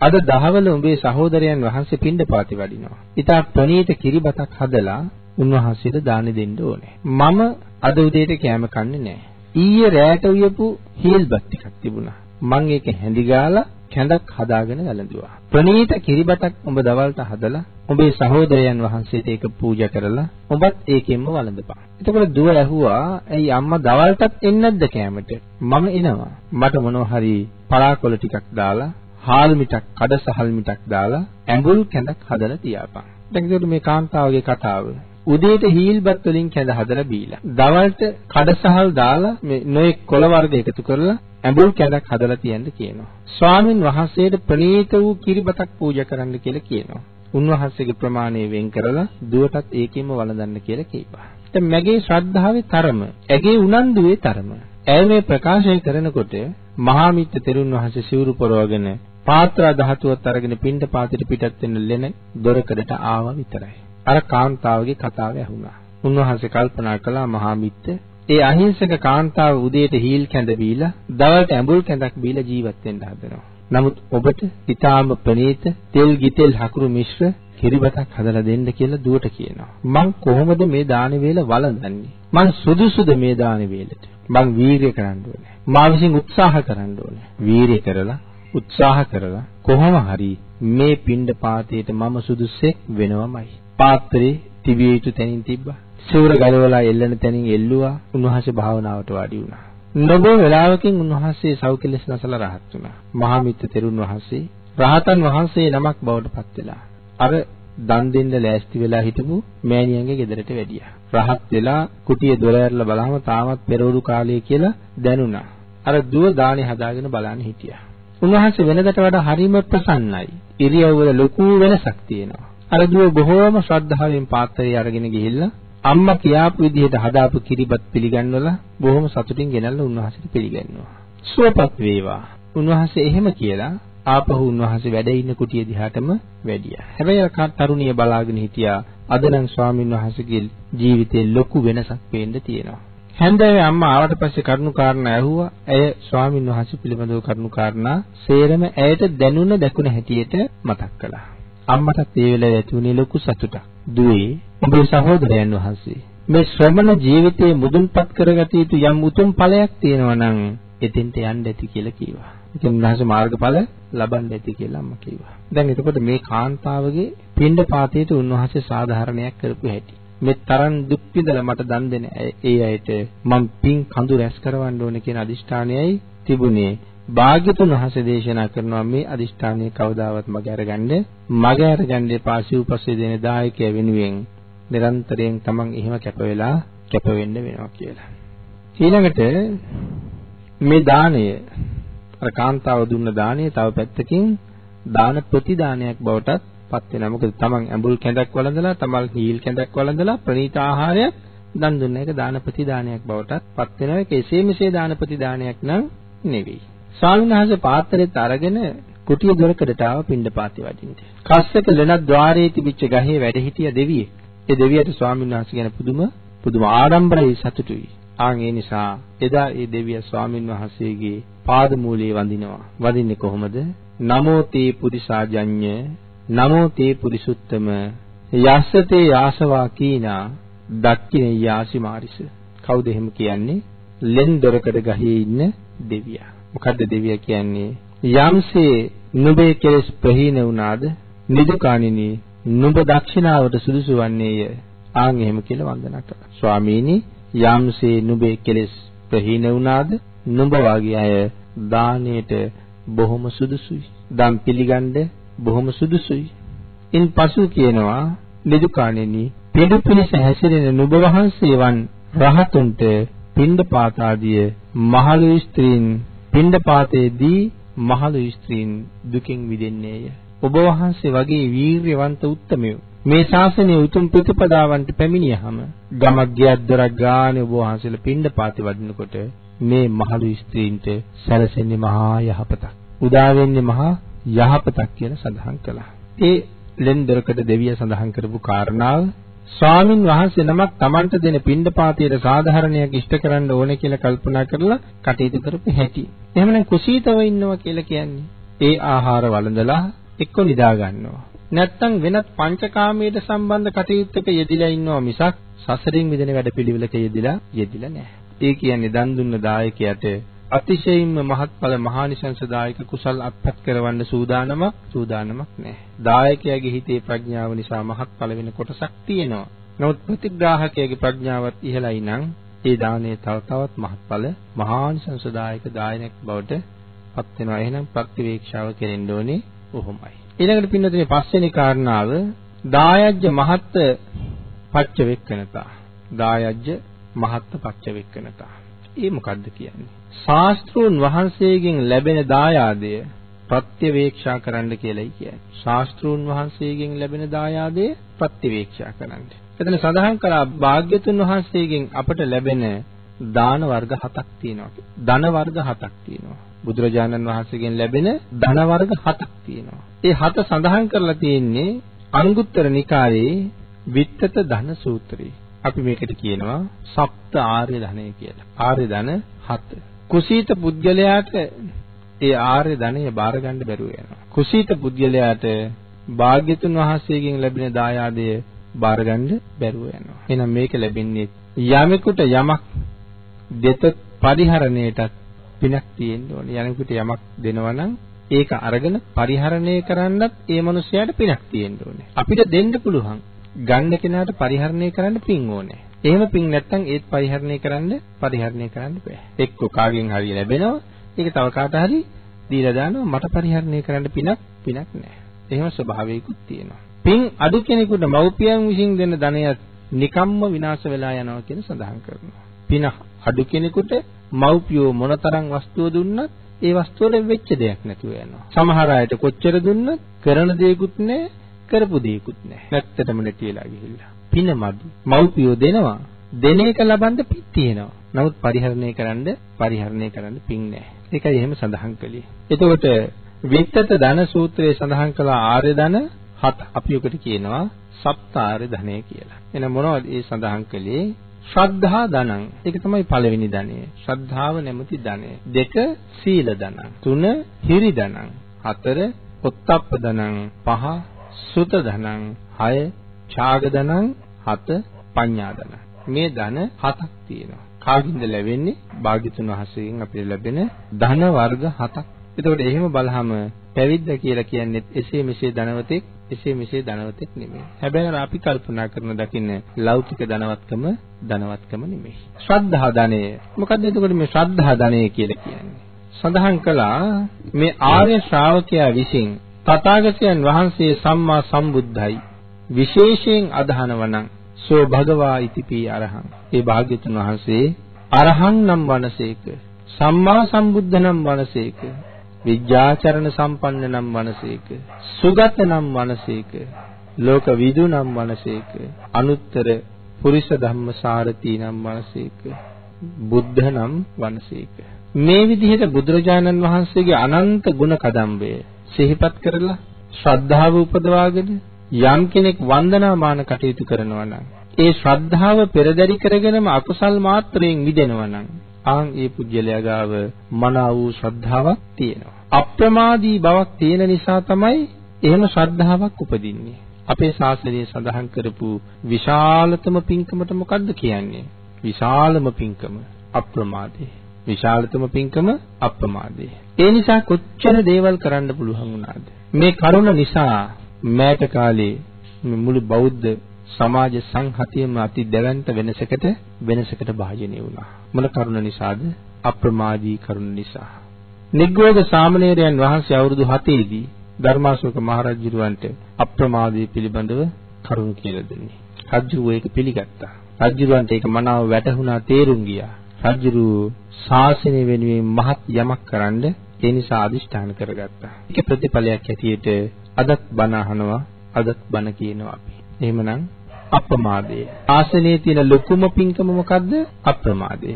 අද දහවල උඹේ සහෝදරයන් වහන්සේ පින්ඩපාතේ වඩිනවා. ඊට ප්‍රණීත කිරිබතක් හදලා උන්වහන්සේට දාන දෙන්න ඕනේ. මම අද උදේට කෑම කන්නේ නැහැ. ඊයේ රෑට උයපු හීල්බත් ටිකක් තිබුණා. මං ඒක හැඳි ගාලා කැඳක් හදාගෙන වැළඳුවා. ප්‍රණීත කිරිබතක් උඹ දවල්ට හදලා උඹේ සහෝදරයන් වහන්සේට ඒක පූජා කරලා උඹත් ඒකෙන්ම වළඳපන්. එතකොට දුව ඇහුවා ඇයි අම්මා දවල්ටත් එන්නේ නැද්ද කෑමට? මම එනවා. මට මොනවා හරි පලාකොළ ටිකක් දාලා හාල් මිටක් කඩසහල් මිටක් දාලා ඇඹුල් කැඳක් හදලා තියාපන්. දැන් ඒකට මේ කාන්තාවගේ කතාව. උදේට හීල්බත් වලින් කැඳ හදලා බීලා. දවල්ට කඩසහල් දාලා මේ නොයෙක් කොළ වර්ග එකතු කරලා ඇඹුල් කැඳක් හදලා තියන්න කියනවා. ස්වාමින් වහන්සේට ප්‍රණීත වූ කිරිබතක් පූජා කරන්න කියලා කියනවා. උන්වහන්සේගේ ප්‍රමාණය වෙන් කරලා දුවටත් ඒකෙම වළඳන්න කියලා කිව්වා. දැන් මගේ ශ්‍රද්ධාවේ තරම, ඇගේ උනන්දුවේ තරම. ඇය මේ ප්‍රකාශය කරනකොට මහා මිත්‍ර තෙරුන් වහන්සේ සිවුරු පොරවගෙන පාත්‍රා ධාතුවත් අරගෙන පින්ඩ පාතිට පිටත් වෙන්න ලෙන දොරකඩට ආවා විතරයි. අර කාන්තාවගේ කතාව ඇහුණා. උන්වහන්සේ කල්පනා කළා මහා මිත්‍ර ඒ අහිංසක කාන්තාව උදේට හීල් කැඳ බීලා දවල්ට ඇඹුල් කැඳක් බීලා ජීවත් වෙන්න හදනවා. නමුත් ඔබට ඊටාම ප්‍රණීත තෙල් ගිතෙල් හකුරු මිශ්‍ර කිරිබතක් හදලා දෙන්න කියලා දුවට කියනවා. මං කොහොමද මේ දාන වේල වළඳන්නේ? මං සුදුසුද මේ දාන වේලට? මං වීරිය කරන්න ඕනේ. මා විසින් උත්සාහ කරන්න ඕනේ. වීරිය කරලා උත්සාහ කරලා කොහොම හරි මේ පින්ඩ පාතේට මම සුදුස්සෙක් වෙනවමයි. පාත්‍රේ තිබිය යුතු තැනින් තිබ්බා. සිවුර ගලවලා එල්ලන තැනින් එල්ලුවා. උන්වහන්සේ භාවනාවට වාඩි වුණා. නොබෝ වෙලාවකින් උන්වහන්සේ සෞඛ්‍යලෙස් නැසලා රහත් වුණා. මහා මිත්‍ර තෙරුන් වහන්සේ රහතන් වහන්සේ නමක් බවට පත් වෙලා. අර දන් දෙන්න ලෑස්ති වෙලා හිටපු මෑණියන්ගේ ගෙදරට වැඩියා. රහත් වෙලා කුටියේ දොර ඇරලා බලහම තාමත් පෙරවරු කාලය කියලා දැනුණා. අර දුව දානේ හදාගෙන බලන්න හිටියා. උන්වහන්සේ වෙනදට වඩා හරිම ප්‍රසන්නයි. ඉරියව්වල ලොකු වෙනසක් තියෙනවා. අර දුව බොහෝම ශ්‍රද්ධාවෙන් පාත්‍රය අරගෙන ගිහිල්ලා අම්මා කියාපු විදිහට හදාපු කිරිබත් පිළිගන්නවලා බොහොම සතුටින් ගෙනල්ලා උන්වහන්සේට පිළිගන්නවා. සුවපත් වේවා. උන්වහන්සේ එහෙම කියලා ආපහු උන්වහන්සේ වැඩ ඉන්න කුටිය දිහාටම වැඩියා. හැබැයි තරුණිය බලාගෙන හිටියා අද නම් ස්වාමීන් වහන්සේගේ ජීවිතේ ලොකු වෙනසක් පේන්න තියෙනවා. හැන්දෑවේ අම්මා ආවට පස්සේ කරුණු කාරණා ඇහුවා. ඇය ස්වාමීන් වහන්සේ පිළිබඳව කරුණු කාරණා සේරම ඇයට දැනුණ දැකුණ හැටියට මතක් කළා. අම්මටත් ඒ වෙලාවේ ඇති වුණේ ලොකු සතුටක්. දුවේ ඔබේ සහෝදරයන් වහන්සේ මේ ශ්‍රමණ ජීවිතයේ මුදුන්පත් කරගත යුතු යම් උතුම් ඵලයක් තියෙනවා නම් එතෙන්ට යන්න ඇති කියලා කිව්වා. ඉතින් උන්වහන්සේ මාර්ගඵල ලබන්න ඇති කියලා අම්මා කිව්වා. දැන් එතකොට මේ කාන්තාවගේ පින්ඩ පාතේට උන්වහන්සේ සාධාරණයක් කරපු හැටි. මේ තරම් දුක් විඳලා මට දන් දෙන ඒ අයට මම පින් කඳු රැස් කරවන්න ඕනේ කියන අදිෂ්ඨානයයි තිබුණේ. භාග්‍යතුන් වහන්සේ දේශනා කරනවා මේ අදිෂ්ඨානය කවදාවත් මග අරගන්න මග අරගන්න එපා සිව්පස්සේ දෙන දායකය වෙනුවෙන් නිරන්තරයෙන් තමන් එහෙම කැප වෙලා කැප වෙන්න වෙනවා කියලා. ඊළඟට මේ දාණය අර කාන්තාව දුන්න දාණය තව පැත්තකින් දාන ප්‍රතිදානයක් බවටත් පත් වෙනවා. මොකද තමන් ඇඹුල් කැඳක් වළඳලා, තමන් හීල් කැඳක් වළඳලා ප්‍රණීත ආහාරයක් දන් දුන්න එක දාන ප්‍රතිදානයක් බවටත් පත් වෙනවා. ඒක එසේ මෙසේ දාන ප්‍රතිදානයක් නම් නෙවෙයි. ස්වාමීන් වහන්සේ පාත්‍රෙත් අරගෙන කුටිය දොරකඩට ආව පිණ්ඩපාතේ වඩින්න. කස්සක ලෙනක් ద్వාරයේ තිබිච්ච ගහේ වැඩ හිටිය දෙවියෙක්. ඒ දෙවියට ස්වාමීන් වහන්සේ ගැන පුදුම පුදුම ආඩම්බරයි සතුටුයි. ආන් ඒ නිසා එදා ඒ දෙවිය ස්වාමින් වහන්සේගේ පාදමූලයේ වඳිනවා. වඳින්නේ කොහොමද? නමෝ තේ පුරිසාජඤ්ඤ නමෝ තේ පුරිසුත්තම යස්සතේ යාසවා කීනා දක්ඛිනේ යාසි මාරිස. කවුද එහෙම කියන්නේ? ලෙන් දොරකඩ ගහේ ඉන්න දෙවියා. මොකද්ද දෙවියා කියන්නේ? යම්සේ නුඹේ කෙලෙස් ප්‍රහීන වුණාද නිදුකාණිනි නුඹ දක්ෂිනාවට සුදුසු වන්නේය. ආන් එහෙම කියලා වන්දනා කළා. ස්වාමීනි යම්සේ නුඹේ කෙලෙස් ප්‍රහීන වුණාද නුඹ වගේ අය දාණයට බොහොම සුදුසුයි. දම් පිළිගන්න බොහොම සුදුසුයි. ඉන් පසු කියනවා නිදුකාණෙනි පිඬු පිණිස හැසිරෙන නුඹ වහන්සේ වන් රහතුන්ට පින්ඩපාත ආදිය මහලු ස්ත්‍රීන් පින්ඩපාතේදී මහලු ස්ත්‍රීන් දුකින් විදෙන්නේය. ඔබ වහන්සේ වගේ වීරියවන්ත උත්තමයෝ මේ ශාසනයේ උතුම් ප්‍රතිපදාවන්ට පැමිණියහම ගමක් ගියක් දොරක් ගානේ ඔබ වහන්සේලා පින්ඩපාතේ වඩිනකොට මේ මහලු ස්ත්‍රීන්ට සැලසෙන්නේ මහා යහපතක්. උදා වෙන්නේ මහා යහපතක් කියලා සඳහන් කළා. ඒ ලෙන්දරකට දෙවිය සඳහන් කරපු කාරණාව ස්වාමින් වහන්සේ නමක් Tamanට දෙන පින්ඩපාතයේ සාධාරණයක් ඉෂ්ට කරන්න ඕනේ කියලා කල්පනා කරලා කටයුතු කරපු හැටි. එහෙමනම් කුසීතව ඉන්නවා කියලා කියන්නේ ඒ ආහාර වළඳලා එක්ක නිදා ගන්නවා. නැත්තම් වෙනත් පංචකාමයට සම්බන්ධ කටයුත්තක යෙදිලා ඉන්නවා මිසක් සසරින් මිදෙන වැඩපිළිවෙලක යෙදිලා යෙදිලා නැහැ. ඒ කියන්නේ දන් දුන්න දායකයට අතිශයින්ම මහත්ඵල මහානිසංසදායක කුසල් අත්පත් කරවන්න සූදානම සූදානමක් නැහැ. දායකයාගේ හිතේ ප්‍රඥාව නිසා මහත්ඵල වෙන කොටසක් තියෙනවා. නමුත් ප්‍රතිග්‍රාහකයාගේ ප්‍රඥාවත් ඉහළයි නම් ඒ දාණය තව තවත් මහත්ඵල මහානිසංසදායක දායනයක් බවට පත් වෙනවා. එහෙනම් ප්‍රතිවේක්ෂාව කෙරෙන්න ඕනේ කොහොමයි. ඊළඟට පින්නතුනේ පස්වෙනි කාරණාව දායජ්‍ය මහත් පච්ච වෙක්කනතා. දායජ්‍ය මහත් පච්ච වෙක්කනතා. ඒ මොකද්ද කියන්නේ? ශාස්ත්‍රූන් වහන්සේගෙන් ලැබෙන දායාදය ප්‍රත්‍යවේක්ෂා කරන්න කියලායි කියන්නේ. ශාස්ත්‍රූන් වහන්සේගෙන් ලැබෙන දායාදය ප්‍රත්‍යවේක්ෂා කරන්න. එතන සඳහන් කරා භාග්‍යතුන් වහන්සේගෙන් අපට ලැබෙන දාන වර්ග හතක් තියෙනවා. ධන වර්ග හතක් තියෙනවා. බුදුරජාණන් වහන්සේගෙන් ලැබෙන ධන වර්ග හතක් තියෙනවා. ඒ හත සඳහන් කරලා තියෙන්නේ අංගුත්තර නිකායේ විත්තත ධන සූත්‍රයේ. අපි මේකට කියනවා සප්ත ආර්ය ධනය කියලා. ආර්ය ධන හත. කුසීත පුද්ගලයාට ඒ ආර්ය ධනය බාර ගන්න බැරුව යනවා. කුසීත පුද්ගලයාට භාග්‍යතුන් වහන්සේගෙන් ලැබෙන දායාදය බාර ගන්න බැරුව යනවා. එහෙනම් මේක ලැබෙන්නේ යමෙකුට යමක් දෙත පරිහරණයටත් පිනක් තියෙන්න ඕනේ. යමෙකුට යමක් දෙනවා නම් ඒක අරගෙන පරිහරණය කරන්නත් ඒ මනුස්සයාට පිනක් තියෙන්න ඕනේ. අපිට දෙන්න පුළුවන්. ගන්න කෙනාට පරිහරණය කරන්න පින් ඕනේ. එහෙම පින් නැත්නම් ඒත් පරිහරණය කරන්න පරිහරණය කරන්න බෑ. එක්ක කාගෙන් හරි ලැබෙනවා. ඒක තව කාට හරි දීලා දානවා මට පරිහරණය කරන්න පිනක් පිනක් නෑ. එහෙම ස්වභාවයකුත් තියෙනවා. පින් අඩු කෙනෙකුට මව්පියන් විසින් දෙන ධනයත් නිකම්ම විනාශ වෙලා යනවා කියන සඳහන් කරනවා. පින අඩු කෙනෙකුට මව්පියෝ මොනතරම් වස්තුව දුන්නත් ඒ වස්තුව වල වෙච්ච දෙයක් නැතුව යනවා. සමහර අයට කොච්චර දුන්නත් කරන දෙයක්වත් නැහැ, කරපු දෙයක්වත් නැහැ. නැත්තටම නැතිලා ගිහිල්ලා. පින මදි. මව්පියෝ දෙනවා. දෙන එක ලබන්න පිට තියෙනවා. නමුත් පරිහරණය කරන්න පරිහරණය කරන්න පින් නැහැ. ඒකයි එහෙම සඳහන් කළේ. එතකොට විත්තත ධන සූත්‍රයේ සඳහන් කළ ආර්ය ධන හත් අපි උකට කියනවා සප්තාර්ය ධනය කියලා. එන මොනවද ඒ සඳහන් කළේ? ශ්‍රද්ධා ධනං. ඒක තමයි පළවෙනි ධනය. ශ්‍රද්ධාව නැමැති ධනය. දෙක සීල ධනං. තුන හිරි ධනං. හතර ඔත්තප්ප ධනං. පහ සුත ධනං. හය ඡාග ධනං. හත පඤ්ඤා ධනං. මේ ධන හතක් තියෙනවා. කාගින්ද ලැබෙන්නේ? භාග්‍යතුන් වහන්සේගෙන් අපිට ලැබෙන ධන වර්ග හතක්. එතකොට එහෙම බලහම පැවිද්ද කියලා කියන්නේ එසේ මෙසේ ධනවතෙක් එසේ මෙසේ ධනවතෙක් නෙමෙයි. හැබැයි අපි කල්පනා කරන දකින්න ලෞකික ධනවත්කම ධනවත්කම නෙමෙයි. ශ්‍රද්ධා ධනය. මොකද්ද එතකොට මේ ශ්‍රද්ධා ධනය කියලා කියන්නේ? සඳහන් කළා මේ ආර්ය ශ්‍රාවකයා විසින් තථාගතයන් වහන්සේ සම්මා සම්බුද්ධයි විශේෂයෙන් අදහනවනම් සෝ භගවා ඉතිපි අරහං. ඒ භාග්‍යතුන් වහන්සේ අරහං නම් වනසේක සම්මා සම්බුද්ධ නම් වනසේක විද්‍යාචරණ සම්පන්න නම් වනසේක සුගත නම් වනසේක ලෝක විදු නම් වනසේක අනුත්තර පුරිස ධම්මසාරති නම් වනසේක බුද්ධ නම් වනසේක මේ විදිහට බුදුරජාණන් වහන්සේගේ අනන්ත ගුණ කදම්බය සිහිපත් කරලා ශ්‍රද්ධාව උපදවාගෙන යම් කෙනෙක් වන්දනාමාන කටයුතු කරනවා නම් ඒ ශ්‍රද්ධාව පෙරදරි කරගෙනම අකුසල් මාත්‍රයෙන් මිදෙනවා නම් ආන් ඒ පුජ්‍යලයා ගාව මනා වූ ශ්‍රද්ධාවක් තියෙනවා. අප්‍රමාදී බවක් තියෙන නිසා තමයි එහෙම ශ්‍රද්ධාවක් උපදින්නේ. අපේ ශාස්ත්‍රයේ සඳහන් කරපු විශාලතම පින්කමට මොකද්ද කියන්නේ? විශාලම පින්කම අප්‍රමාදේ. විශාලතම පින්කම අප්‍රමාදේ. ඒ නිසා කොච්චර දේවල් කරන්න පුළුවන් වුණාද? මේ කරුණ නිසා මෑත කාලේ මුළු බෞද්ධ සමාජ සංහතියම අති දැවැන්ත වෙනසකට වෙනසකට භාජනය වුණා. මොන කරුණ නිසාද? අප්‍රමාදී කරුණ නිසා. නිග්‍රෝධ සාමණේරයන් වහන්සේ අවුරුදු 7 දී ධර්මාශෝක මහරජුරවන්ට අප්‍රමාදී පිළිබඳව කරුණ කියලා දුන්නේ. රජුව ඒක පිළිගත්තා. රජුරවන්ට ඒක මනාව වැටහුණා තේරුම් ගියා. රජුරු ශාසනය වෙනුවෙන් මහත් යමක් කරන්න ඒ නිසා අදිෂ්ඨාන කරගත්තා. ඒක ප්‍රතිඵලයක් ඇටියට අදත් බණ අහනවා අදත් බණ කියනවා අපි. එහෙමනම් අප්‍රමාදය. ආසනයේ තියෙන ලොකුම පින්කම මොකද්ද? අප්‍රමාදය.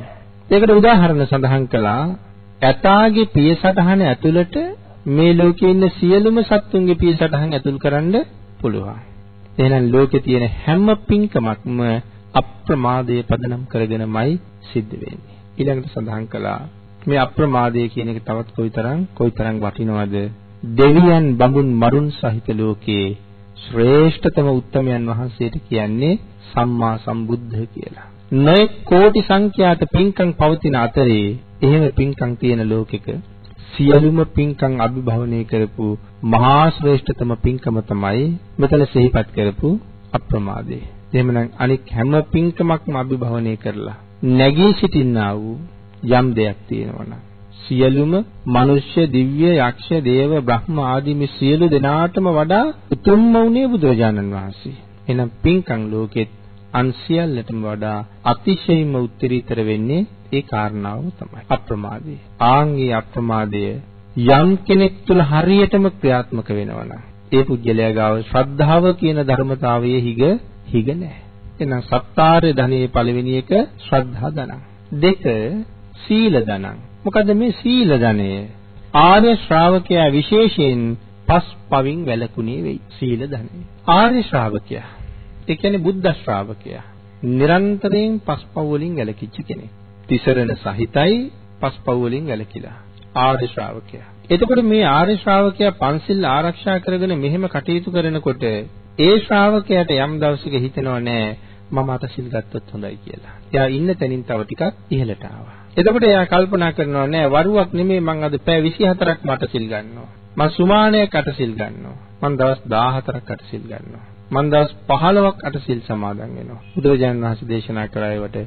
ඒකට උදාහරණ සඳහන් කළා ඇතාගේ පිය සටහන ඇතුළට මේ ලෝකේ ඉන්න සියලුම සත්තුන්ගේ පිය සටහන් ඇතුල් කරන්න පුළුවන්. එහෙනම් ලෝකේ තියෙන හැම පින්කමක්ම අප්‍රමාදයේ පදනම් කරගෙනමයි සිද්ධ වෙන්නේ. ඊළඟට සඳහන් කළා මේ අප්‍රමාදය කියන එක තවත් කොයිතරම් කොයිතරම් වටිනවද? දෙවියන් බඹුන් මරුන් සහිත ලෝකයේ ශ්‍රේෂ්ඨතම උත්තමයන් වහන්සේට කියන්නේ සම්මා සම්බුද්ධ කියලා. නොඑක් කෝටි සංඛ්‍යාත පින්කම් පවතින අතරේ එහෙම පින්කම් තියෙන ලෝකෙක සියලුම පින්කම් අභිභවනය කරපු මහා ශ්‍රේෂ්ඨතම පින්කම තමයි මෙතන සිහිපත් කරපු අප්‍රමාදේ. එහෙමනම් අනික් හැම පින්කමක්ම අභිභවනය කරලා නැගී සිටින්නා වූ යම් දෙයක් තියෙනවා සියලුම මිනිස්ය දිව්‍ය යක්ෂ දේව බ්‍රහ්ම ආදී මේ සියලු දෙනාටම වඩා උතුම්ම වුණේ බුදුරජාණන් වහන්සේ. එහෙනම් පින්කම් ලෝකෙත් අන් සියල්ලටම වඩා අතිශයින්ම උත්තරීතර වෙන්නේ ඒ කාරණාව තමයි අප්‍රමාදය. ආන්ගේ අප්‍රමාදය යම් කෙනෙක් තුළ හරියටම ක්‍රියාත්මක වෙනවා නම් ඒ පුජ්‍යලයා ගාව ශ්‍රද්ධාව කියන ධර්මතාවයේ හිග හිග නැහැ. එහෙනම් සත්තාරය ධනෙයේ පළවෙනි එක ශ්‍රද්ධා ධනං. දෙක සීල ධනං. මොකද මේ සීල ධනය ආර්ය ශ්‍රාවකයා විශේෂයෙන් පස් පවින් වැළකුණේ වෙයි. සීල ධනය. ආර්ය ශ්‍රාවකයා ඒ කියන්නේ බුද්ධ ශ්‍රාවකයා. නිරන්තරයෙන් පස්පව් වලින් වැළකීච්ච කෙනෙක්. තිසරණ සහිතයි පස්පව් වලින් වැළකීලා. ආර්ය ශ්‍රාවකයා. එතකොට මේ ආර්ය ශ්‍රාවකයා පන්සිල් ආරක්ෂා කරගෙන මෙහෙම කටයුතු කරනකොට ඒ ශ්‍රාවකයාට යම් දවසක හිතෙනව නෑ මම අතසිල් ගත්තොත් හොඳයි කියලා. එයා ඉන්න තැනින් තව ටිකක් ඉහළට ආවා. එතකොට එයා කල්පනා කරනවා නෑ වරුවක් නෙමෙයි මං අද පැය 24ක් මට සිල් ගන්නවා. මං සුමානයක් අටසිල් ගන්නවා. මං දවස් 14ක් අටසිල් ගන්නවා. මං දවස් 15ක් අටසිල් සමාදන් වෙනවා. බුදුරජාණන් වහන්සේ දේශනා කරා ඒවට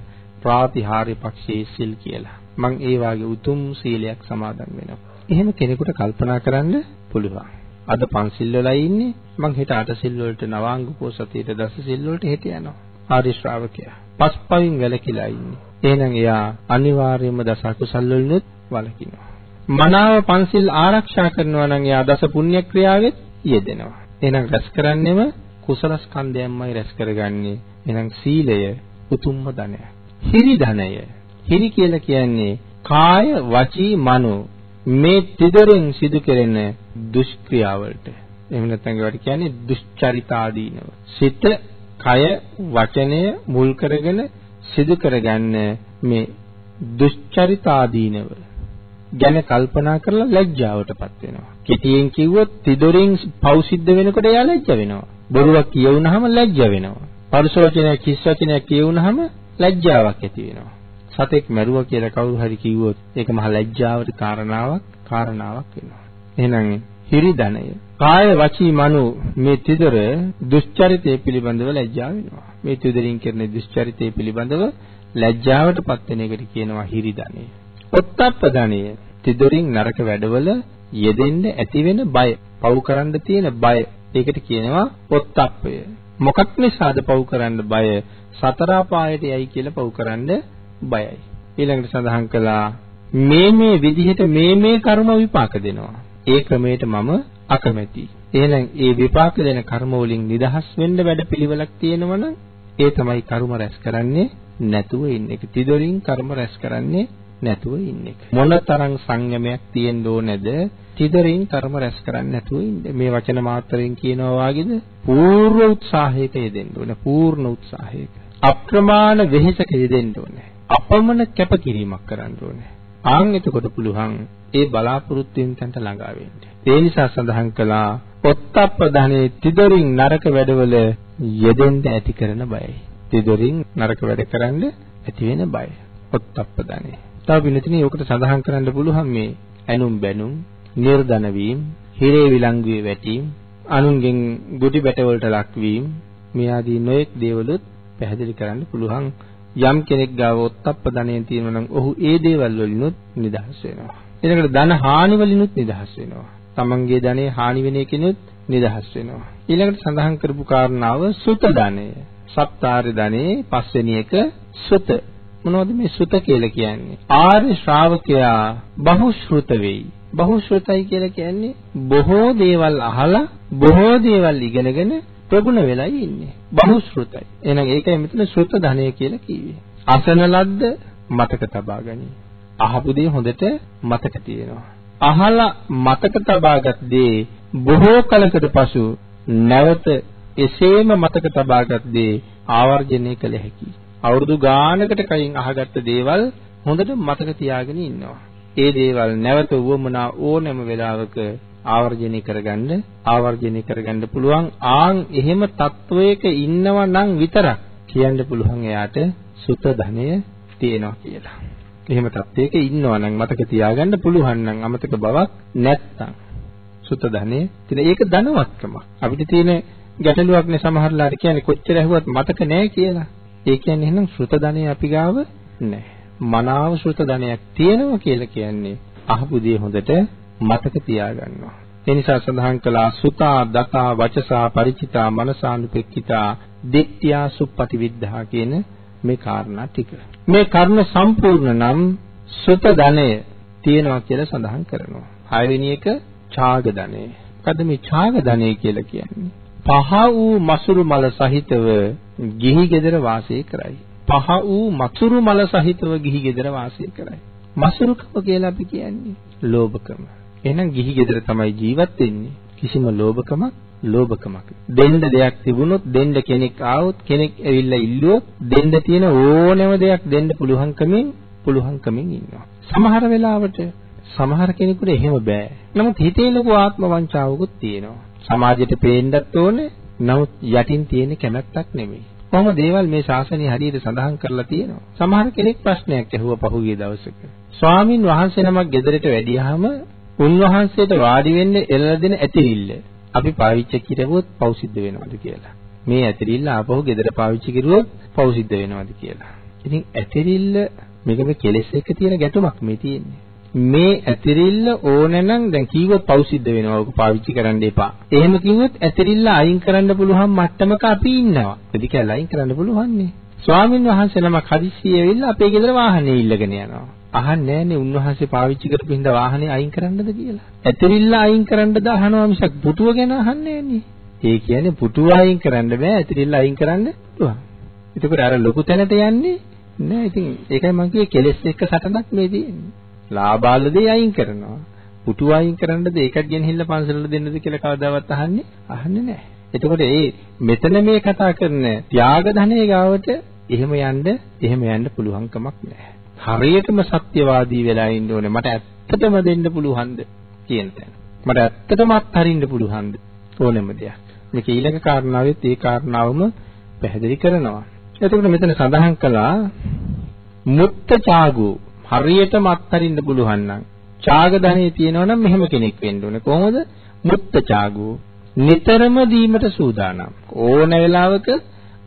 ප්‍රාතිහාර්ය පක්ෂයේ සිල් කියලා. මං ඒ වාගේ උතුම් සීලයක් සමාදන් වෙනවා. එහෙම කෙනෙකුට කල්පනා කරන්න පුළුවන්. අද පන්සිල් වලයි ඉන්නේ මං හෙට අටසිල් වලට නවාංග පොසතියට දසසිල් වලට හෙට යනවා. ආර්ය ශ්‍රාවකයා. පස්පවින් වැළකීලා ඉන්නේ. එහෙනම් එයා අනිවාර්යයෙන්ම දස අකුසල් වලිනුත් වළකිනවා. මනාව පන්සිල් ආරක්ෂා කරනවා නම් එයා දස පුණ්‍ය ක්‍රියාවෙත් යෙදෙනවා. එහෙනම් රැස් කරන්නෙම කුසල ස්කන්ධයන්මයි රැස් කරගන්නේ. එහෙනම් සීලය උතුම්ම ධනය. හිරි ධනය. හිරි කියලා කියන්නේ කාය වචී මනෝ මේ තිදරෙන් සිදු කෙරෙන දුෂ්ක්‍රියාවලට එහෙම නැත්නම් ඒවට කියන්නේ දුෂ්චරිතාදීනව. සිත, කය, වචනය මුල් කරගෙන සිදු කරගන්න මේ දුෂ්චරිතාදීනව ගැන කල්පනා කරලා ලැජ්ජාවටපත් වෙනවා. කෙටියෙන් කිව්වොත් තිදොරින් පව් සිද්ධ වෙනකොට එයා ලැජ්ජ වෙනවා. බොරුවක් කියවුනහම ලැජ්ජ වෙනවා. පරුසවචනයක් කිස් වචනයක් කියවුනහම ලැජ්ජාවක් ඇති වෙනවා. සතෙක් මැරුවා කියලා කවුරු හරි කිව්වොත් ඒක මහ ලැජ්ජාවට කාරණාවක් කාරණාවක් වෙනවා. එහෙනම් හිරිදණය කාය වචී මනෝ මේ තිදර දුෂ්චරිතය පිළිබඳව ලැජ්ජා වෙනවා. මේ තිදරින් කරන දුෂ්චරිතය පිළිබඳව ලැජ්ජාවටපත් වෙන එකට කියනවා හිරිදණය. ඔත්තප්ප ධනය තිදරින් නරක වැඩවල යෙදෙන්න ඇති වෙන බය, පව් කරන්න තියෙන බය. ඒකට කියනවා ඔත්තප්පය. මොකක් නිසාද පව් කරන්න බය? සතර පායට යයි කියලා පව් කරන්න බයයි. ඊළඟට සඳහන් කළා මේ මේ විදිහට මේ මේ කර්ම විපාක දෙනවා. ඒ ක්‍රමයට මම අකමැති. එහෙනම් ඒ විපාක දෙන කර්ම වලින් නිදහස් වෙන්න වැඩපිළිවෙලක් තියෙනවනම් ඒ තමයි කර්ම රැස් කරන්නේ නැතුව ඉන්න එක. තිදොරින් කර්ම රැස් කරන්නේ නැතුව ඉන්න එක. මොනතරම් සංයමයක් තියෙන්න ඕනේද? තිදරින් කර්ම රැස් කරන්නේ නැතුව ඉන්න. මේ වචන මාත්‍රයෙන් කියනවා වාගේද? පූර්ව උත්සාහයක යෙදෙන්න ඕනේ. පූර්ණ උත්සාහයක. අප්‍රමාණ වෙහෙසක යෙදෙන්න ඕනේ. අපමණ කැපකිරීමක් කරන්න ඕනේ. ආන් එතකොට පුළුවන් ඒ බලාපොරොත්තු වෙන තැනට ළඟා වෙන්න. ඒ නිසා සඳහන් කළා ඔත්තප්ප ධනේ තිදරින් නරක වැඩවල යෙදෙන්න ඇති කරන බයයි. තිදරින් නරක වැඩ කරන්න ඇති වෙන බය. ඔත්තප්ප ධනේ. තව පිළිතුරේ ඔකට සඳහන් කරන්න පුළුවන් මේ ඇනුම් බැනුම්, නිර්ධන වීම, හිරේ විලංගුවේ වැටීම, අනුන්ගෙන් ගුටි බැටවලට ලක්වීම මේ ආදී නොයෙක් දේවලුත් පැහැදිලි කරන්න පුළුවන්. යම් කෙනෙක් ගාව ඔත්තප්ප ධනය තියෙනවා නම් ඔහු ඒ දේවල් වලිනුත් නිදහස් වෙනවා. ඊළඟට ධන හානි වලිනුත් නිදහස් වෙනවා. තමන්ගේ ධනෙ හානි වෙන එකිනුත් නිදහස් වෙනවා. ඊළඟට සඳහන් කරපු කාරණාව සුත ධනය. සත්තාරි ධනේ පස්වෙනි එක සුත. මොනවද මේ සුත කියලා කියන්නේ? ආර්ය ශ්‍රාවකයා බහුශ්‍රුත වෙයි. බහුශ්‍රුතයි කියලා කියන්නේ බොහෝ දේවල් අහලා බොහෝ දේවල් ඉගෙනගෙන ප්‍රගුණ වෙලයි ඉන්නේ. බහුශ්‍රුතයි. එහෙනම් ඒකයි මෙතන ශ්‍රුත ධනය කියලා කිව්වේ. අසන ලද්ද මතක තබා ගනි. අහපු දේ හොඳට මතක තියෙනවා. අහලා මතක තබාගත් දේ බොහෝ කලකට පසු නැවත එසේම මතක තබාගත් දේ ආවර්ජනය කළ හැකියි. අවුරුදු ගානකට කලින් අහගත්ත දේවල් හොඳට මතක තියාගෙන ඉන්නවා. ඒ දේවල් නැවත වුවමනා ඕනෑම වෙලාවක ආවර්ජනය කරගන්න ආවර්ජනය කරගන්න පුළුවන් ආන් එහෙම තත්වයක ඉන්නවා නම් විතරක් කියන්න පුළුවන් එයාට සුත ධනය තියෙනවා කියලා. එහෙම තත්වයක ඉන්නවා නම් මතක තියාගන්න පුළුවන් නම් අමතක බවක් නැත්තම් සුත ධනෙ තියෙන ඒක ධනවත්කම. අපිට තියෙන ගැටලුවක් නේ සමහරලාට කියන්නේ කොච්චර ඇහුවත් මතක නැහැ කියලා. ඒ කියන්නේ එහෙනම් ශ්‍රුත ධනෙ අපි ගාව නැහැ. මනාව ශ්‍රුත ධනයක් තියෙනවා කියලා කියන්නේ අහපු දේ හොඳට මතක තියාගන්නවා. ඒ නිසා සඳහන් කළා සුතා දතා වචසා ಪರಿචිතා මනසානුපෙක්කිතා දිට්ඨියා සුප්පටි විද්ධා කියන මේ කාරණා ටික. මේ කර්ම සම්පූර්ණ නම් සුත ධනය තියෙනවා කියලා සඳහන් කරනවා. හයවෙනි එක ඡාග ධනය. මොකද මේ ඡාග ධනය කියලා කියන්නේ? පහ වූ මසුරු මල සහිතව ගිහි ගෙදර වාසය කරයි. පහ වූ මසුරු මල සහිතව ගිහි ගෙදර වාසය කරයි. මසුරුකම කියලා අපි කියන්නේ ලෝභකම. එහෙනම් ගිහි ගෙදර තමයි ජීවත් වෙන්නේ. කිසිම ලෝභකමක් ලෝභකමක්. දෙන්න දෙයක් තිබුණොත් දෙන්න කෙනෙක් ආවොත් කෙනෙක් ඇවිල්ලා ඉල්ලුවොත් දෙන්න තියෙන ඕනෑම දෙයක් දෙන්න පුළුවන්කමින් පුළුවන්කමින් ඉන්නවා. සමහර වෙලාවට සමහර කෙනෙකුට එහෙම බෑ. නමුත් හිතේ ලොකු ආත්ම වංචාවකුත් තියෙනවා. සමාජයට පේන්නත් ඕනේ. නමුත් යටින් තියෙන කැමැත්තක් නෙමෙයි. කොහොම දේවල් මේ ශාසනය හරියට සඳහන් කරලා තියෙනවා. සමහර කෙනෙක් ප්‍රශ්නයක් ඇහුවා පහුගිය දවසක. ස්වාමින් වහන්සේ නමක් ගෙදරට වැඩියාම උන්වහන්සේට වාඩි වෙන්න එළලා දෙන ඇතිරිල්ල අපි පාවිච්චි කිරුවොත් පව් සිද්ධ වෙනවද කියලා. මේ ඇතිරිල්ල ආපහු ගෙදර පාවිච්චි කරුවොත් පව් සිද්ධ වෙනවද කියලා. ඉතින් ඇතිරිල්ල මේක මේ කෙලෙස් එක්ක තියෙන ගැටුමක් මේ තියෙන්නේ. මේ ඇතිරිල්ල ඕනනම් දැන් කීවොත් පව් සිද්ධ වෙනවා. ඔක පාවිච්චි කරන්න එපා. එහෙම කිව්වොත් ඇතිරිල්ල අයින් කරන්න පුළුවන් මට්ටමක අපි ඉන්නවා. ප්‍රතිකල් අයින් කරන්න පුළුවන් නේ. ස්වාමින් වහන්සේ නමක් හදිස්සියෙ ඇවිල්ලා අපේ ගෙදර වාහනේ ඉල්ලගෙන යනවා. අහන්නේ නැන්නේ උන්වහන්සේ පාවිච්චි කරපු හින්දා වාහනේ අයින් කරන්නද කියලා. ඇතිරිල්ල අයින් කරන්නද අහනවා මිසක් පුටුව ගැන අහන්නේ නැන්නේ. ඒ කියන්නේ පුටුව අයින් කරන්න බෑ ඇතිරිල්ල අයින් කරන්න පුළුවන්. එතකොට අර ලොකු තැනට යන්නේ නෑ. ඉතින් ඒකයි මම කියේ කෙලස් එක්ක සටනක් මේ තියෙන්නේ. ලාභාල දෙය අයින් කරනවා. පුටුව අයින් කරන්නද ඒකත් ගෙනහිල්ලා පන්සලට දෙන්නද කියලා කවදාවත් අහන්නේ අහන්නේ නෑ. එතකොට ඒ මෙතන මේ කතා කරන ත්‍යාග ධනෙ ගාවට එහෙම යන්න එහෙම යන්න පුළුවන් කමක් නැහැ. හරියටම සත්‍යවාදී වෙලා ඉන්න ඕනේ. මට ඇත්තටම දෙන්න පුළුවන්ද කියන තැන. මට ඇත්තටම අත්හරින්න පුළුවන්ද ඕනෙම දෙයක්. මේක ඊළඟ කාරණාවෙත් ඒ කාරණාවම පැහැදිලි කරනවා. එතකොට මෙතන සඳහන් කළා මුත්ත චාගු හරියටම අත්හරින්න පුළුවන් නම් ඡාග ධනෙ තියෙනවා නම් මෙහෙම කෙනෙක් වෙන්න ඕනේ. කොහොමද? මුත්ත චාගු නිතරම දීමට සූදානම්. ඕන වෙලාවක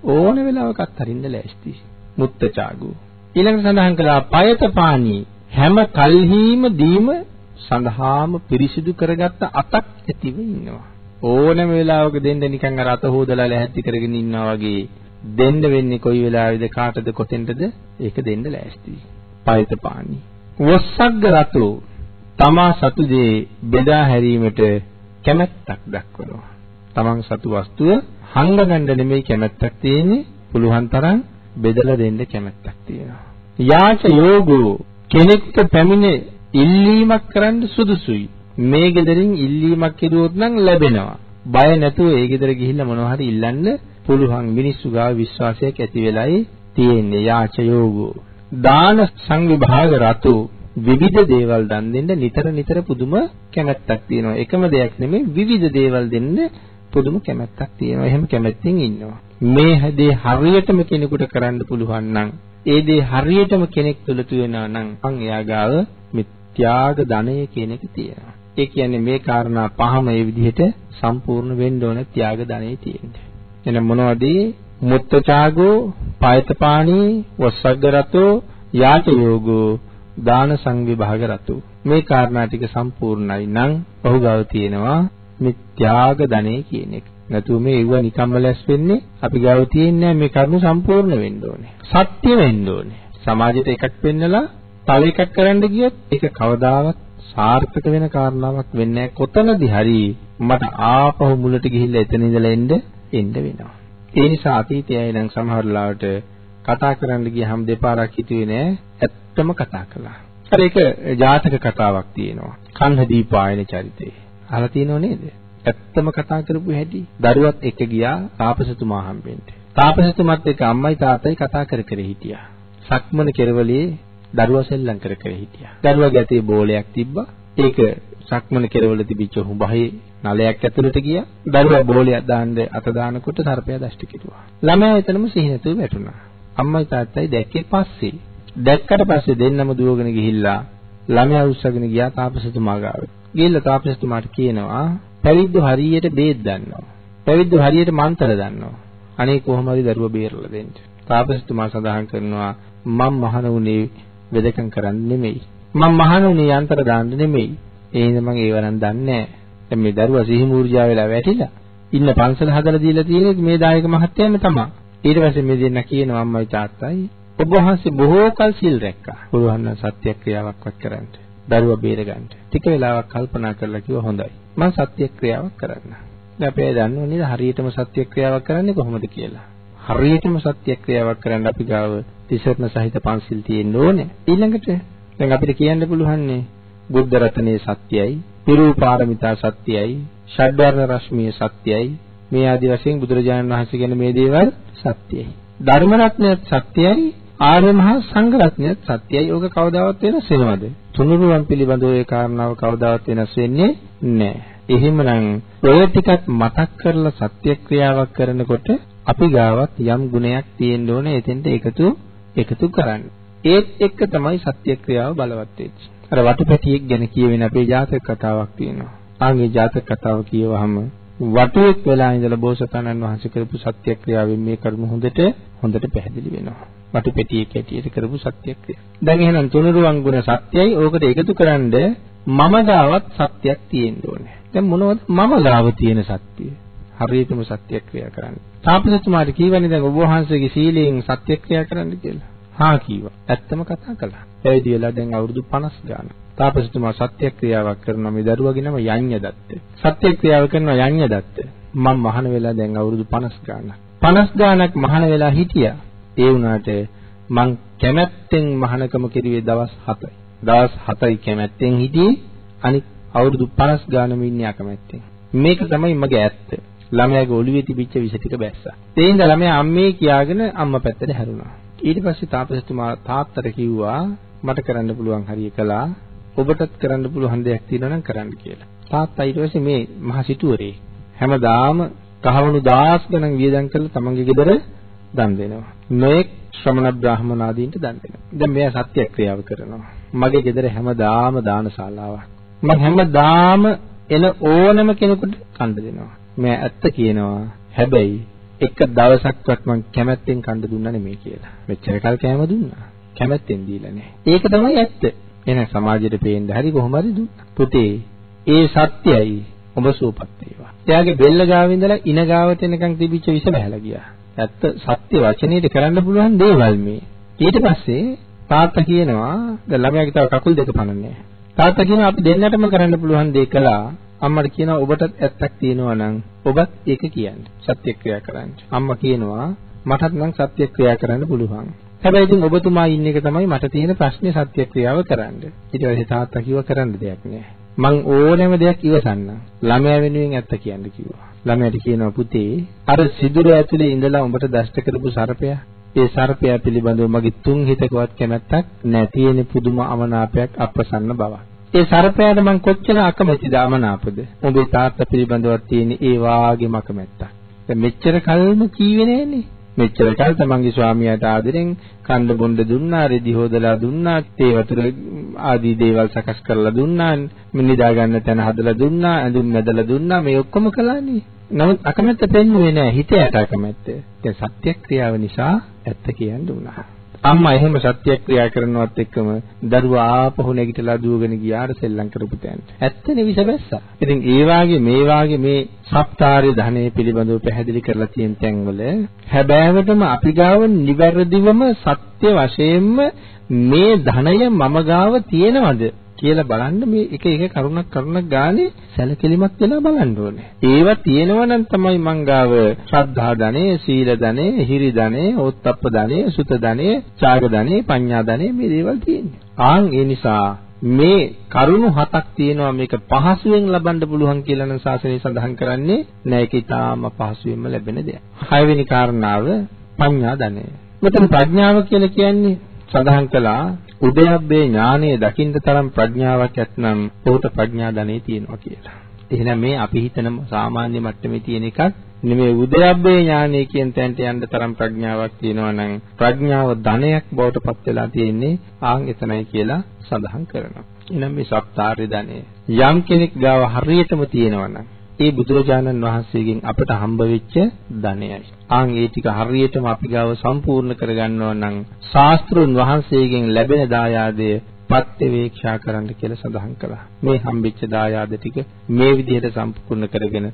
ඕන වෙලාවක අත්හරින්න ලෑස්ති. මුත්ත චාගු ඊළඟට සඳහන් කළා පයත පාණී හැම කල්හිම දීම සඳහාම පිරිසිදු කරගත්ත අතක් ඇතිව ඉන්නවා. ඕනම වෙලාවක දෙන්න නිකන් අර අත හොදලා ලැහැත්ති කරගෙන ඉන්නවා වගේ දෙන්න වෙන්නේ කොයි වෙලාවෙද කාටද කොතෙන්ටද ඒක දෙන්න ලෑස්ති. පයත පාණී. වස්සග්ග රතෝ තමා සතු දේ බෙදා හැරීමට කැමැත්තක් දක්වනවා. තමන් සතු වස්තුව හංගගන්න නෙමෙයි කැමැත්තක් තියෙන්නේ පුළුවන් තරම් බෙදලා දෙන්න කැමැත්තක් තියෙනවා. යාච යෝගෝ කෙනෙක්ට පැමිණ ඉල්ලීමක් කරන්න සුදුසුයි. මේ ගෙදරින් ඉල්ලීමක් කෙරුවොත් නම් ලැබෙනවා. බය නැතුව ඒ ගෙදර ගිහිල්ලා මොනවා හරි ඉල්ලන්න පුළුවන් මිනිස්සු ගාව විශ්වාසයක් ඇති වෙලයි තියෙන්නේ යාච යෝගෝ. දාන සංවිභාග රතු විවිධ දේවල් දන් දෙන්න නිතර නිතර පුදුම කැමැත්තක් තියෙනවා. එකම දෙයක් නෙමෙයි විවිධ දේවල් දෙන්න පුදුම කැමැත්තක් තියෙනවා. එහෙම කැමැත්තෙන් ඉන්නවා. මේ දේ හරියටම කෙනෙකුට කරන්න පුළුවන් නම් ඒ දේ හරියටම කෙනෙක් තුළ තියෙනවා නම් අන් එයා ගාව මිත්‍යාග ධනය කියන එක තියෙනවා. ඒ කියන්නේ මේ කාරණා පහම මේ විදිහට සම්පූර්ණ වෙන්න ඕන ත්‍යාග ධනෙ තියෙන්නේ. එහෙනම් මොනවද? මුත්තචාගෝ, පායතපාණී, වස්සග්ග රතෝ, යාච යෝගෝ, දාන සංවිභාග රතෝ. මේ කාරණා ටික සම්පූර්ණයි නම් ඔහු ගාව තියෙනවා මිත්‍යාග ධනෙ කියන එක. නැතුව මේ ඉව නිකම්ම ලැස් වෙන්නේ අපි ගාව තියෙන්නේ මේ කරුණු සම්පූර්ණ වෙන්න ඕනේ. සත්‍ය වෙන්න ඕනේ. සමාජයට එකක් පෙන්නලා තව එකක් කරන්න ගියොත් ඒක කවදාවත් සාර්ථක වෙන කාරණාවක් වෙන්නේ නැහැ. කොතනදී හරි මට ආපහු මුලට ගිහිල්ලා එතන ඉඳලා එන්න එන්න වෙනවා. ඒ නිසා අතීතයේ නම් සමහර ලාවට කතා කරන්න ගියහම දෙපාරක් හිතුවේ නෑ ඇත්තම කතා කළා. හරි ඒක ජාතක කතාවක් තියෙනවා. කන්හ දීපායන චරිතේ. අහලා තියෙනව නේද? ඇත්තම කතා කරපු හැටි දරුවත් එක්ක ගියා තාපසතුමා හම්බෙන්න. තාපසතුමත් එක්ක අම්මයි තාත්තයි කතා කර කර හිටියා. සක්මන කෙරවලේ දරුවා සෙල්ලම් කර කර හිටියා. දරුවාගේ අතේ බෝලයක් තිබ්බා. ඒක සක්මන කෙරවල තිබිච්ච හුඹහේ නලයක් ඇතුළට ගියා. දරුවා බෝලයක් දාන්න අත දානකොට සර්පයා දෂ්ට කෙරුවා. ළමයා එතනම සිහි නැතුව වැටුණා. අම්මයි තාත්තයි දැක්කේ පස්සේ. දැක්කට පස්සේ දෙන්නම දුවගෙන ගිහිල්ලා ළමයා උස්සගෙන ගියා තාපසතුමා ගාවට. ගිහිල්ලා තාපසතුමාට කියනවා පැවිද්දු හරියට බේත් දන්නවා. පැවිද්දු හරියට මන්තර දන්නවා. අනේ කොහොම හරි දරුවා බේරලා දෙන්න. තාපසතුමා සඳහන් කරනවා මම මහණ උනේ වෙදකම් කරන්න නෙමෙයි. මම මහණ උනේ යන්ත්‍ර දාන්න නෙමෙයි. ඒ හින්දා මම ඒව නම් දන්නේ නැහැ. දැන් මේ දරුවා සිහි මූර්ජා වෙලා වැටිලා ඉන්න පන්සල හදලා දීලා තියෙන්නේ මේ දායක මහත්තයාම තමයි. ඊට පස්සේ මේ දෙන්න කියනවා අම්මයි තාත්තයි ඔබ වහන්සේ බොහෝ කල් සිල් රැක්කා. පුළුවන් නම් සත්‍යක්‍රියාවක්වත් කරන්න. දරුවා බේරගන්න. ටික වෙලාවක් කල්පනා කරලා කිව්වා හොඳයි. මම සත්‍යක්‍රියාවක් කරන්න. දැන් අපි දන්නව නේද හරියටම සත්‍යක්‍රියාවක් කරන්නේ කොහොමද කියලා. හරියටම සත්‍යක්‍රියාවක් කරන්න අපි ගාව තිසරණ සහිත පන්සිල් තියෙන්න ඕනේ. ඊළඟට දැන් අපිට කියන්න පුළුවන්නේ බුද්ධ රත්නයේ සත්‍යයි, පිරූපාරමිතා සත්‍යයි, ෂඩ්වර්ණ රශ්මිය සත්‍යයි. මේ ආදි වශයෙන් බුදුරජාණන් වහන්සේ කියන මේ දේවල් සත්‍යයි. ධර්ම රත්නයත් සත්‍යයි. ආර්ය මහා සංඝ රත්නයත් සත්‍යයි. ඕක කවදාවත් වෙනස් වෙනවද? තුනුරුවන් පිළිබඳව ඒ කාරණාව කවදාවත් වෙනස් වෙන්නේ නැහැ. එහෙමනම් ඔය ටිකක් මතක් කරලා සත්‍ය ක්‍රියාවක් කරනකොට අපි ගාවත් යම් ගුණයක් තියෙන්න ඕනේ එතෙන්ට එකතු එකතු කරන්න. ඒත් එක්ක තමයි සත්‍ය ක්‍රියාව බලවත් වෙන්නේ. අර වටුපැටියෙක් ගැන කියවෙන අපේ ජාතක කතාවක් තියෙනවා. ආන්ගේ ජාතක කතාව කියවහම වටුවෙක් වෙලා ඉඳලා බෝසතාණන් වහන්සේ කරපු සත්‍ය ක්‍රියාවෙන් මේ කරුණ හොඳට හොඳට පැහැදිලි වෙනවා. වටුපැටියෙක් ඇටියට කරපු සත්‍ය ක්‍රියාව. දැන් එහෙනම් තුනුරුවන් ගුණ සත්‍යයි ඕකට එකතු කරන්ඩ මම ගාවත් සත්‍යයක් තියෙන්න ඕනේ. දැන් මොනවද මම ගාව තියෙන සත්‍යය? හරියටම සත්‍ය ක්‍රියා කරන්න. තාපසතුමාට කීවනේ දැන් ඔබ වහන්සේගේ සීලයෙන් සත්‍ය ක්‍රියා කරන්න කියලා. හා කිව්වා. ඇත්තම කතා කළා. පැවිදි වෙලා දැන් අවුරුදු 50 ගානක්. තාපසතුමා සත්‍ය ක්‍රියාවක් කරනවා මේ දරුවගේ නම යඤ්ඤ දත්ත. සත්‍ය ක්‍රියාව කරනවා යඤ්ඤ දත්ත. මම මහාන වෙලා දැන් අවුරුදු 50 ගානක්. 50 ගානක් මහාන වෙලා හිටියා. ඒ වුණාට මං කැමැත්තෙන් මහානකම කෙරුවේ දවස් 7යි. දවස් 7යි කැමැත්තෙන් හිටියේ අනිත් අවුරුදු 50 ගානම ඉන්නේ අකමැත්තෙන්. මේක තමයි මගේ ඇත්ත. ළමයාගේ ඔළුවේ තිබිච්ච විෂ ටික බැස්සා. ඒ හින්දා ළමයා අම්මේ කියාගෙන අම්මා පැත්තට හැරුණා. ඊට පස්සේ තාපසතුමා තාත්තට කිව්වා මට කරන්න පුළුවන් හරිය කළා. ඔබටත් කරන්න පුළුවන් දෙයක් තියෙනවා නම් කරන්න කියලා. තාත්තා ඊට පස්සේ මේ මහ සිටුවරේ හැමදාම කහවණු 10 ගණන් වියදම් කරලා තමන්ගේ ගෙදර දන් දෙනවා. නොඑක් ශ්‍රමණ බ්‍රාහ්මණ ආදීන්ට දන් දෙනවා. දැන් මෙයා සත්‍යක්‍රියාව කරනවා. මගේ ගෙදර හැමදාම දානශාලාවක්. මම හැමදාම එන ඕනම කෙනෙකුට කන්න දෙනවා. මම ඇත්ත කියනවා. හැබැයි එක දවසක්වත් මම කැමැත්තෙන් කන්න දුන්නා නෙමෙයි කියලා. මෙච්චර කල් කෑම දුන්නා. කැමැත්තෙන් දීලා නැහැ. ඒක තමයි ඇත්ත. එහෙනම් සමාජයට පේන්න හරි කොහොම හරි දුන්නා. පුතේ, ඒ සත්‍යයි ඔබ සූපත් වේවා. එයාගේ බෙල්ල ගාව ඉඳලා ඉන ගාවට එනකන් තිබිච්ච විස බහැලා ගියා. ඇත්ත සත්‍ය වචනේට කරන්න පුළුවන් දේවල් මේ. ඊට පස්සේ තාත්තා කියනවා දැන් ළමයාගේ තව කකුල් දෙක පනන්නේ. තාත්තා කියනවා අපි දෙන්නටම කරන්න පුළුවන් දේ කළා. අම්මට කියනවා ඔබටත් ඇත්තක් තියෙනවා නම් ඔබත් ඒක කියන්න. සත්‍ය ක්‍රියා කරන්න. අම්මා කියනවා මටත් නම් සත්‍ය ක්‍රියා කරන්න පුළුවන්. හැබැයි ඉතින් ඔබතුමා ඉන්න එක තමයි මට තියෙන ප්‍රශ්නේ සත්‍ය ක්‍රියාව කරන්න. ඊට පස්සේ තාත්තා කිව්වා කරන්න දෙයක් නෑ. මං ඕනෑම දෙයක් ඉවසන්න. ළමයා වෙනුවෙන් ඇත්ත කියන්න කිව්වා. ළමයාට කියනවා පුතේ අර සිදුර ඇතුලේ ඉඳලා උඹට දෂ්ට කරපු සර්පයා ඒ සර්පයා පිළිබඳව මගේ තුන් හිතකවත් කැමැත්තක් නැති වෙන පුදුම අමනාපයක් අප්‍රසන්න බවක්. ඒ සර්පයාට මං කොච්චර අකමැතිද අමනාපද? ඔබේ තාත්තා පිළිබඳව තියෙන ඒ වාගේම අකමැත්තක්. දැන් මෙච්චර කල්ම කීවේ නෑනේ. මෙච්චර කල් තමන්ගේ ස්වාමියාට ආදරෙන් කන්න බොන්න දුන්නා, රෙදි හොදලා දුන්නා, තේ වතුර ආදී දේවල් සකස් කරලා දුන්නා, නිදා ගන්න තැන හදලා දුන්නා, ඇඳුම් මැදලා දුන්නා, මේ ඔක්කොම කළානේ. නමුත් අකමැත්ත පෙන්වුවේ නෑ, හිතයට අකමැත්ත. දැන් සත්‍ය ක්‍රියාව නිසා ඇත්ත කියන්න උනා. අම්මා එහෙම සත්‍යක්‍රියා කරනවත් එක්කම දරුවා ආපහු නැගිටලා දුවගෙන ගියාට සෙල්ලම් කරපු තැනට. ඇත්තනේ විසබැස්සා. ඉතින් ඒ වාගේ මේ වාගේ මේ සප්තාර්ය ධනෙ පිළිබඳව පැහැදිලි කරලා තියෙන තැන්වල හැබෑවටම අපි ගාව නිවැරදිවම සත්‍ය වශයෙන්ම මේ ධනය මම ගාව තියෙනවද කියලා බලන්න මේ එක එක කරුණක් කරුණක් ගානේ සැලකිලිමත් වෙලා බලන්න ඕනේ. ඒවා තියෙනවා නම් තමයි මං ගාව ශ්‍රද්ධා ධනෙ, සීල ධනෙ, හිරි ධනෙ, ඕත්තප්ප ධනෙ, සුත ධනෙ, ඡාග ධනෙ, පඤ්ඤා ධනෙ මේ දේවල් තියෙන්නේ. ආන් ඒ නිසා මේ කරුණු හතක් තියෙනවා මේක පහසුවෙන් ලබන්න පුළුවන් කියලා නම් ශාසනය සඳහන් කරන්නේ නෑ ඒක ඊටාම පහසුවෙන්ම ලැබෙන දෙයක්. හයවෙනි කාරණාව පඤ්ඤා ධනෙ. මෙතන ප්‍රඥාව කියලා කියන්නේ සඳහන් කළා උදයබ්බේ ඥානයේ දකින්න තරම් ප්‍රඥාවක් ඇත්නම් ඔහුට ප්‍රඥා ධනෙ තියෙනවා කියලා. එහෙනම් මේ අපි හිතන සාමාන්‍ය මට්ටමේ තියෙන එකක් නෙමෙයි උදයබ්බේ ඥානය කියන තැනට යන්න තරම් ප්‍රඥාවක් තියෙනවා නම් ප්‍රඥාව ධනයක් බවට පත් වෙලා තියෙන්නේ ආන් එතනයි කියලා සඳහන් කරනවා. එහෙනම් මේ සප්තාර්ය ධනෙ යම් කෙනෙක් ගාව හරියටම තියෙනවා නම් ඒ බුදුරජාණන් වහන්සේගෙන් අපට හම්බ වෙච්ච ධනයයි. ආන් ඒ ටික හරියටම අපි ගාව සම්පූර්ණ කරගන්නවා නම් ශාස්ත්‍රුන් වහන්සේගෙන් ලැබෙන දායාදය ප්‍රත්‍යවේක්ෂා කරන්න කියලා සඳහන් කළා. මේ හම්බෙච්ච දායාද ටික මේ විදිහට සම්පූර්ණ කරගෙන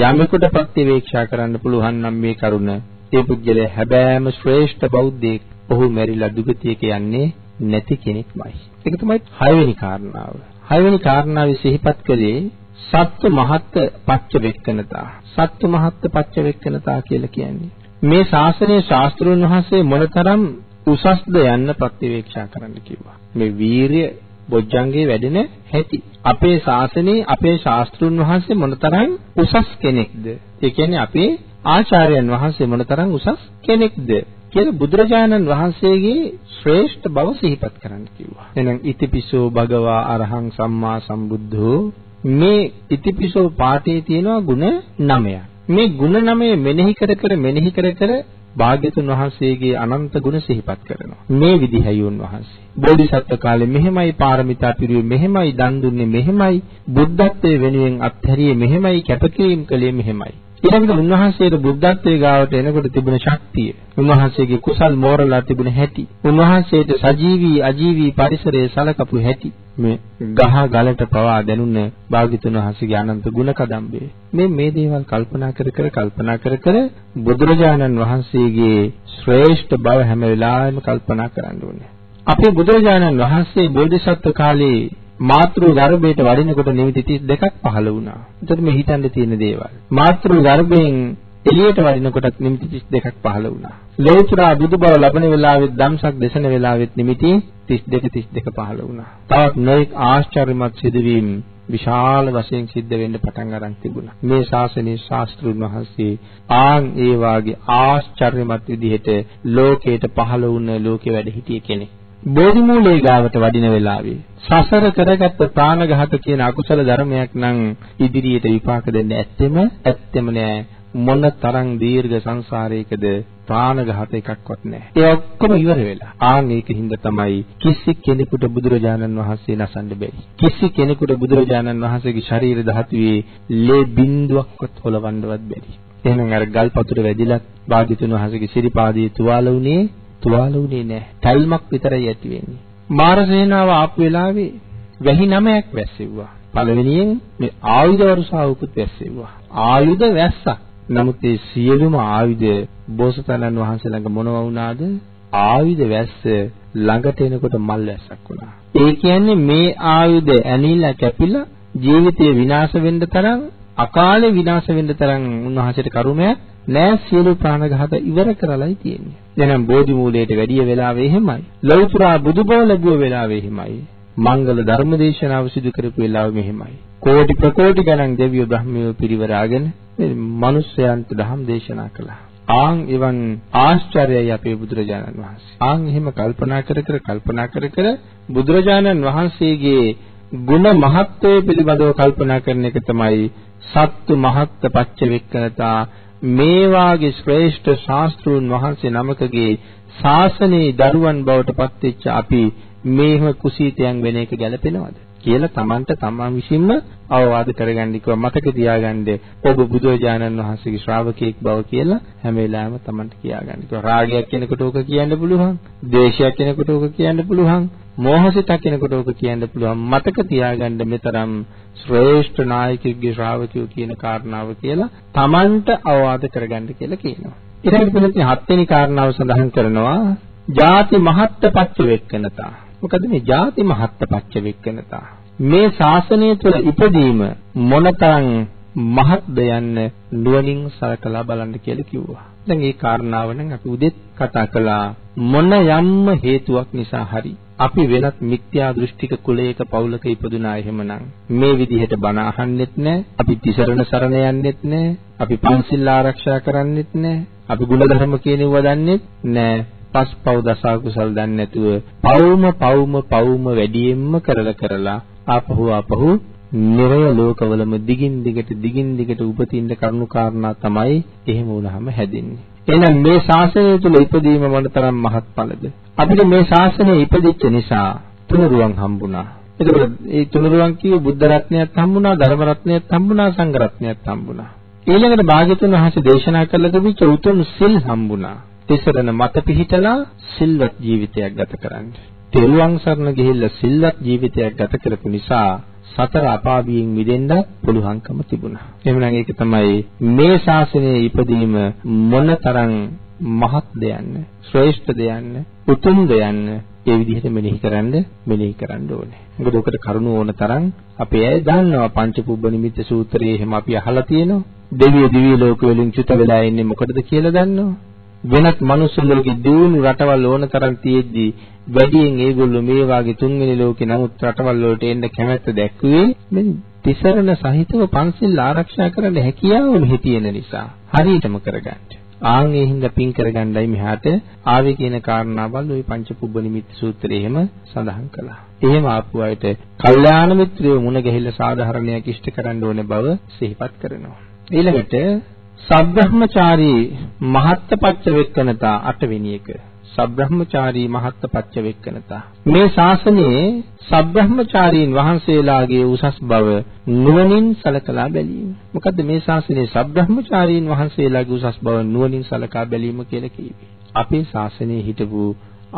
යමෙකුට ප්‍රත්‍යවේක්ෂා කරන්න පුළුවන් නම් මේ කරුණ ඒ පුද්ගලයා හැබෑම ශ්‍රේෂ්ඨ බෞද්ධයෙක්. ඔහු මෙරිලා දුගතියක යන්නේ නැති කෙනෙක්මයි. ඒක තමයි හයවෙනි කාරණාව. හයවෙනි කාරණාවේ සිහිපත් කළේ සත්තු මහත් පච්ච වෙක්කනතා සත්තු මහත් පච්ච වෙක්කනතා කියලා කියන්නේ මේ ශාසනයේ ශාස්ත්‍රඥ වහන්සේ මොනතරම් උසස්ද යන්න ප්‍රතිවේක්ෂා කරන්න කිව්වා මේ වීරිය බොජ්ජංගේ වැඩෙන හැටි. අපේ ශාසනයේ අපේ ශාස්ත්‍රුන් වහන්සේ මොනතරම් උසස් කෙනෙක්ද? ඒ කියන්නේ අපේ ආචාර්යයන් වහන්සේ මොනතරම් උසස් කෙනෙක්ද? කියලා බුදුරජාණන් වහන්සේගේ ශ්‍රේෂ්ඨ බව සිහිපත් කරන්න කිව්වා. එහෙනම් ඉතිපිසෝ භගවා අරහං සම්මා සම්බුද්ධෝ මේ ඉතිපිසෝ පාඨයේ තියෙනවා ගුණ 9ක්. මේ ගුණ 9 මෙනෙහි කර කර මෙනෙහි කර කර භාග්‍යතුන් වහන්සේගේ අනන්ත ගුණ සිහිපත් කරනවා. මේ විදිහයි උන්වහන්සේ. බෝධිසත්ව කාලේ මෙහෙමයි පාරමිතා පිරුවේ මෙහෙමයි දන් දුන්නේ මෙහෙමයි බුද්ධත්වයේ වෙනුවෙන් අත්හැරියේ මෙහෙමයි කැපකිරීම කළේ මෙහෙමයි. ඊළඟට උන්වහන්සේට බුද්ධත්වයේ ගාවට එනකොට තිබුණ ශක්තිය, උන්වහන්සේගේ කුසල් මෝරලා තිබුණ හැටි, උන්වහන්සේට සජීවී අජීවී පරිසරයේ සලකපු හැටි මේ ගහ ගලට පවා දැනුණ භාග්‍යතුන් වහන්සේගේ අනන්ත ගුණ කදම්බේ. මේ මේ දේවල් කල්පනා කර කර කල්පනා කර කර බුදුරජාණන් වහන්සේගේ ශ්‍රේෂ්ඨ බව හැම වෙලාවෙම කල්පනා කරන්න ඕනේ. අපේ බුදුරජාණන් වහන්සේ බෝධිසත්ව කාලේ මාතෘ ගර්භයට වඩිනකොට නිමිති 32ක් පහළ වුණා. එතකොට මේ හිතන්න තියෙන දේවල්. මාතෘ ගර්භයෙන් එළියට වඩිනකොටත් නිමිති 32ක් පහළ වුණා. ලෝතුරා බුදුබව ලබන වෙලාවෙත් ධම්සක් දේශන වෙලාවෙත් නිමිති 32 32 පහළ වුණා. තවත් නොඑක් ආශ්චර්යමත් සිදුවීම් විශාල වශයෙන් සිද්ධ වෙන්න පටන් අරන් තිබුණා. මේ ශාසනයේ ශාස්ත්‍රුන් වහන්සේ ආන් ඒ වාගේ ආශ්චර්යමත් විදිහට ලෝකයට පහළ වුණ ලෝකේ වැඩ සිටිය කෙනෙක්. බෝධිමූලයේ ගාවට වඩින වෙලාවේ සසර කරගත්ත ප්‍රාණඝාත කියන අකුසල ධර්මයක් නම් ඉදිරියට විපාක දෙන්න ඇත්තෙම ඇත්තෙම නෑ මොන තරම් දීර්ඝ සංසාරයකද ප්‍රාණඝාත එකක්වත් නැහැ. ඒ ඔක්කොම ඉවර වෙලා. ආන් ඒකින්ද තමයි කිසි කෙනෙකුට බුදුරජාණන් වහන්සේ නසන්න බැරි. කිසි කෙනෙකුට බුදුරජාණන් වහන්සේගේ ශරීර ධාතුවේ ලේ බින්දුවක්වත් හොලවන්නවත් බැරි. එහෙනම් අර ගල්පතුර වැදිලත් භාග්‍යතුන් වහන්සේගේ සිරිපාදයේ තුවාල වුණේ තුවාල වුණේ නැහැ. තල්මක් විතරයි ඇති වෙන්නේ. මාර සේනාව ආපු වෙලාවේ වැහි නමයක් වැස්සෙව්වා. පළවෙනියෙන් මේ ආයුධ වර්ෂාවකුත් වැස්සෙව්වා. ආයුධ වැස්සා. නමුත් ඒ සියලුම ආයුධ බෝසතාණන් වහන්සේ ළඟ මොනවා වුණාද? ආයුධ වැස්ස ළඟට එනකොට මල් වැස්සක් වුණා. ඒ කියන්නේ මේ ආයුධ ඇනිලා කැපිලා ජීවිතය විනාශ වෙන්න තරම් අකාලේ විනාශ වෙන්න තරම් උන්වහන්සේට කරුණයක් නෑ සියලු ප්‍රාණඝාත ඉවර කරලායි තියෙන්නේ. එහෙනම් බෝධි මූලයට වැඩිය වෙලාවෙ එහෙමයි. ලෞතුරා බුදුබව ලැබුව වෙලාවෙ එහෙමයි. මංගල ධර්මදේශනාව සිදු කරපු වෙලාවෙ මෙහෙමයි. කෝටි ප්‍රකෝටි ගණන් දෙවියෝ බ්‍රහ්මියෝ පිරිවරාගෙන මේ මිනිස්යන්ට ධම් දේශනා කළා. ආන් එවන් ආශ්චර්යයි අපේ බුදුරජාණන් වහන්සේ. ආන් එහෙම කල්පනා කර කර කල්පනා කර කර බුදුරජාණන් වහන්සේගේ ගුණ මහත්වය පිළිබඳව කල්පනා කරන එක තමයි සත්තු මහත්ත පච්ච වෙක්කනතා මේ වාගේ ශ්‍රේෂ්ඨ ශාස්ත්‍රූන් වහන්සේ නමකගේ ශාසනයේ දරුවන් බවට පත්වෙච්ච අපි මේව කුසීතයන් වෙන එක ගැලපෙනවද කියලා Tamanට තමන් විසින්ම අවවාද කරගන්න කිව්වා. මතක තියාගන්න ඔබ බුදුරජාණන් වහන්සේගේ ශ්‍රාවකෙක් බව කියලා හැම වෙලාවෙම Tamanට කියාගන්න කිව්වා. රාගයක් කෙනෙකුට ඕක කියන්න පුළුවන් ද්වේෂයක් කෙනෙකුට ඕක කියන්න පුළුවන් මෝහසිතක් කෙනෙකුට ඕක කියන්න පුළුවන්. මතක තියාගන්න මෙතරම් ශ්‍රේෂ්ඨ නායකයෙක්ගේ ශ්‍රාවකයෝ කියන කාරණාව කියලා Tamanට අවවාද කරගන්න කියලා කියනවා. ඊට පස්සේ හත්වෙනි කාරණාව සඳහන් කරනවා. ಜಾති මහත්ත පච්ච වෙක්කනතා. මොකද මේ ಜಾති මහත්ත පච්ච වෙක්කනතා මේ ශාසනය තුළ ඉපදීම මොනතරම් මහත්ද යන්න නුවණින් සලකලා බලන්න කියලා කිව්වා. දැන් මේ කාරණාව නම් අපි උදෙත් කතා කළා. මොන යම්ම හේතුවක් නිසා හරි අපි වෙනත් මිත්‍යා දෘෂ්ටික කුලයක පවුලක ඉපදුනා එහෙමනම් මේ විදිහට බණ අහන්නෙත් නැහැ අපි තිසරණ සරණ යන්නෙත් නැහැ අපි පන්සිල් ආරක්ෂා කරන්නෙත් නැහැ අපි ගුණධර්ම කියනෙවුව දන්නෙත් නැහැ පස්පව් දසකුසල් දන්නේ නැතුව පවුම පවුම පවුම වැඩියෙන්ම කරලා කරලා ආපහු ආපහු නිරය ලෝකවලම දිගින් දිගට දිගින් දිගට උපතින්න කරුණු කාරණා තමයි එහෙම වුණාම හැදෙන්නේ. එහෙනම් මේ ශාසනය තුල ඉපදීම මොනතරම් මහත්ඵලද? අපිට මේ ශාසනය ඉපදිච්ච නිසා තුනුරුවන් හම්බුණා. එතකොට ඒ තුනුරුවන් කියේ බුද්ධ රත්නයත් හම්බුණා, ධර්ම රත්නයත් හම්බුණා, සංඝ රත්නයත් හම්බුණා. ඊළඟට භාග්‍යතුන් වහන්සේ දේශනා කළ තිබිච්ච උතුම් සිල් හම්බුණා. තිසරණ මත පිහිටලා සිල්වත් ජීවිතයක් ගත කරන්න. තෙරුවන් සරණ ගිහිල්ලා සිල්වත් ජීවිතයක් ගත කරපු නිසා සතර අපාවියෙන් මිදෙන්න පුළුවන්කම තිබුණා. එහෙමනම් ඒක තමයි මේ ශාසනයේ ඉපදීම මොනතරම් මහත් දෙයන්න, ශ්‍රේෂ්ඨ දෙයන්න, උතුම් දෙයන්න ඒ විදිහට මෙනෙහි කරන්න මෙනෙහි කරන්න ඕනේ. මොකද ඔකට කරුණ ඕන තරම් අපි ඇය දන්නවා පංච පුබ්බ නිමිත්ත සූත්‍රයේ එහෙම අපි අහලා තියෙනවා. දෙවියෝ දිව්‍ය ලෝක වලින් චුත වෙලා ඉන්නේ මොකටද කියලා දන්නවා. වෙනත් මනුස්ස ලෝකේ දියුණු රටවල් ඕන තරම් තියෙද්දි වැඩියෙන් ඒගොල්ලෝ මේ වාගේ තුන්වෙනි ලෝකේ නමුත් රටවල් වලට එන්න කැමැත්ත දැක්ුවේ මේ තිසරණ සහිතව පන්සිල් ආරක්ෂා කරන්න හැකියාව මෙහි තියෙන නිසා හරියටම කරගන්න. ආන් ඒ හින්දා පින් කරගන්නයි මෙහාට ආවේ කියන කාරණාවල් ওই පංච පුබ්බ නිමිති සූත්‍රයේ එහෙම සඳහන් කළා. එහෙම ආපු අයට කල්යාණ මිත්‍රයෝ මුණ ගැහිලා සාධාරණයක් ඉෂ්ට කරන්න ඕන බව සිහිපත් කරනවා. ඊළඟට සබ්‍රහ්මචාරී මහත්පච්ච වෙක්කනතා අටවෙනි එක. සබ්‍රහ්මචාරී මහත්පච්ච වෙක්කනතා. මේ ශාසනයේ සබ්‍රහ්මචාරීන් වහන්සේලාගේ උසස් බව නුවණින් සලකලා බැලීම. මොකද්ද මේ ශාසනයේ සබ්‍රහ්මචාරීන් වහන්සේලාගේ උසස් බව නුවණින් සලකා බැලීම කියලා කිව්වේ. අපේ ශාසනයේ හිටපු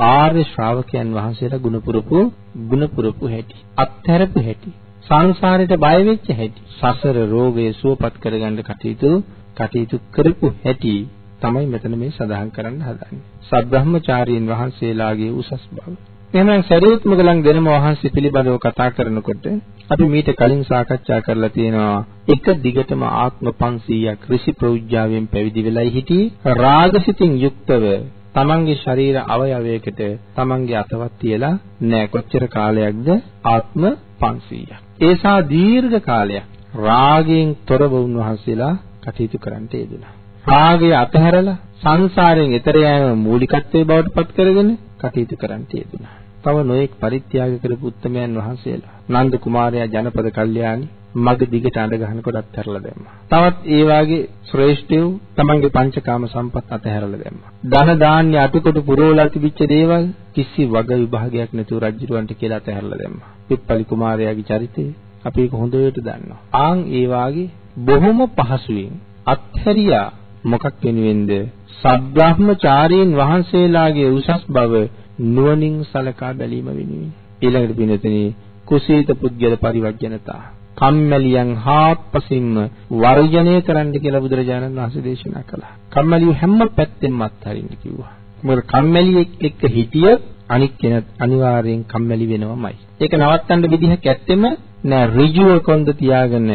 ආර්ය ශ්‍රාවකයන් වහන්සේලා ගුණපුරපු ගුණපුරපු හැටි. අත්හැරපු හැටි. සංසාරයට බය වෙච්ච හැටි. සසර රෝගය සුවපත් කරගන්න කටයුතු කටයුතු කරපු හැටි තමයි මෙතන මේ සඳහන් කරන්න හදන්නේ. සබ්‍රහ්මචාරීන් වහන්සේලාගේ උසස් බව. එහෙනම් සරියුත් මුගලන් දෙනම වහන්සේ පිළිබඳව කතා කරනකොට අපි මීට කලින් සාකච්ඡා කරලා තියෙනවා එක දිගටම ආත්ම 500ක් ඍෂි ප්‍රෞජ්‍යාවෙන් පැවිදි වෙලයි හිටියේ රාගසිතින් යුක්තව තමන්ගේ ශරීර අවයවයකට තමන්ගේ අතවත් තියලා නෑ කොච්චර කාලයක්ද ආත්ම 500ක් ඒසා දීර්ඝ කාලයක් රාගයෙන් තොරව උන්වහන්සේලා කටයුතු කරන්නට යෙදුණා රාගය අතහැරලා සංසාරයෙන් එතර යෑම මූලිකත්වයේ බවට පත් කරගෙන කටයුතු කරන්නට යෙදුණා. තව නොඑක් පරිත්‍යාග කරපු උත්තමයන් වහන්සේලා නන්ද කුමාරයා ජනපද කල්යාණි මග දිගට අඬ ගන්නකොට අත්හැරලා දැම්මා. තවත් ඒ වාගේ ශ්‍රේෂ්ඨයෝ තමන්ගේ පංචකාම සම්පත් අතහැරලා දැම්මා. ධන දාන්‍ය අටකොටු පුරවලා තිබිච්ච දේවල් කිසි වග විභාගයක් නැතුව රජුරවන්ට කියලා අතහැරලා දැම්මා. පිප්පලි කුමාරයාගේ චරිතය අපි ඒක හොඳට දන්නවා. ආන් ඒ වාගේ බොහොම පහසුවෙන් අත්හැරියා මොකක් වෙනුවෙන්ද? සබ්‍රාහ්මචාරීන් වහන්සේලාගේ උසස් බව නුවණින් සලකා බැලීම වෙනුවෙන්. ඊළඟට පින්නතනේ කුසීත පුද්ගල පරිවර්ජනතා. කම්මැලියන් හාත්පසින්ම වර්ජනය කරන්න කියලා බුදුරජාණන් වහන්සේ දේශනා කළා. කම්මැලිය හැම පැත්තෙම අත්හරින්න කිව්වා. මොකද කම්මැලියෙක් එක්ක හිටියොත් අනික් කෙනත් අනිවාර්යෙන් කම්මැලි වෙනවමයි. ඒක නවත්තන්න විදිහක් ඇත්තෙම නෑ ඍජුව කොන්ද තියාගෙන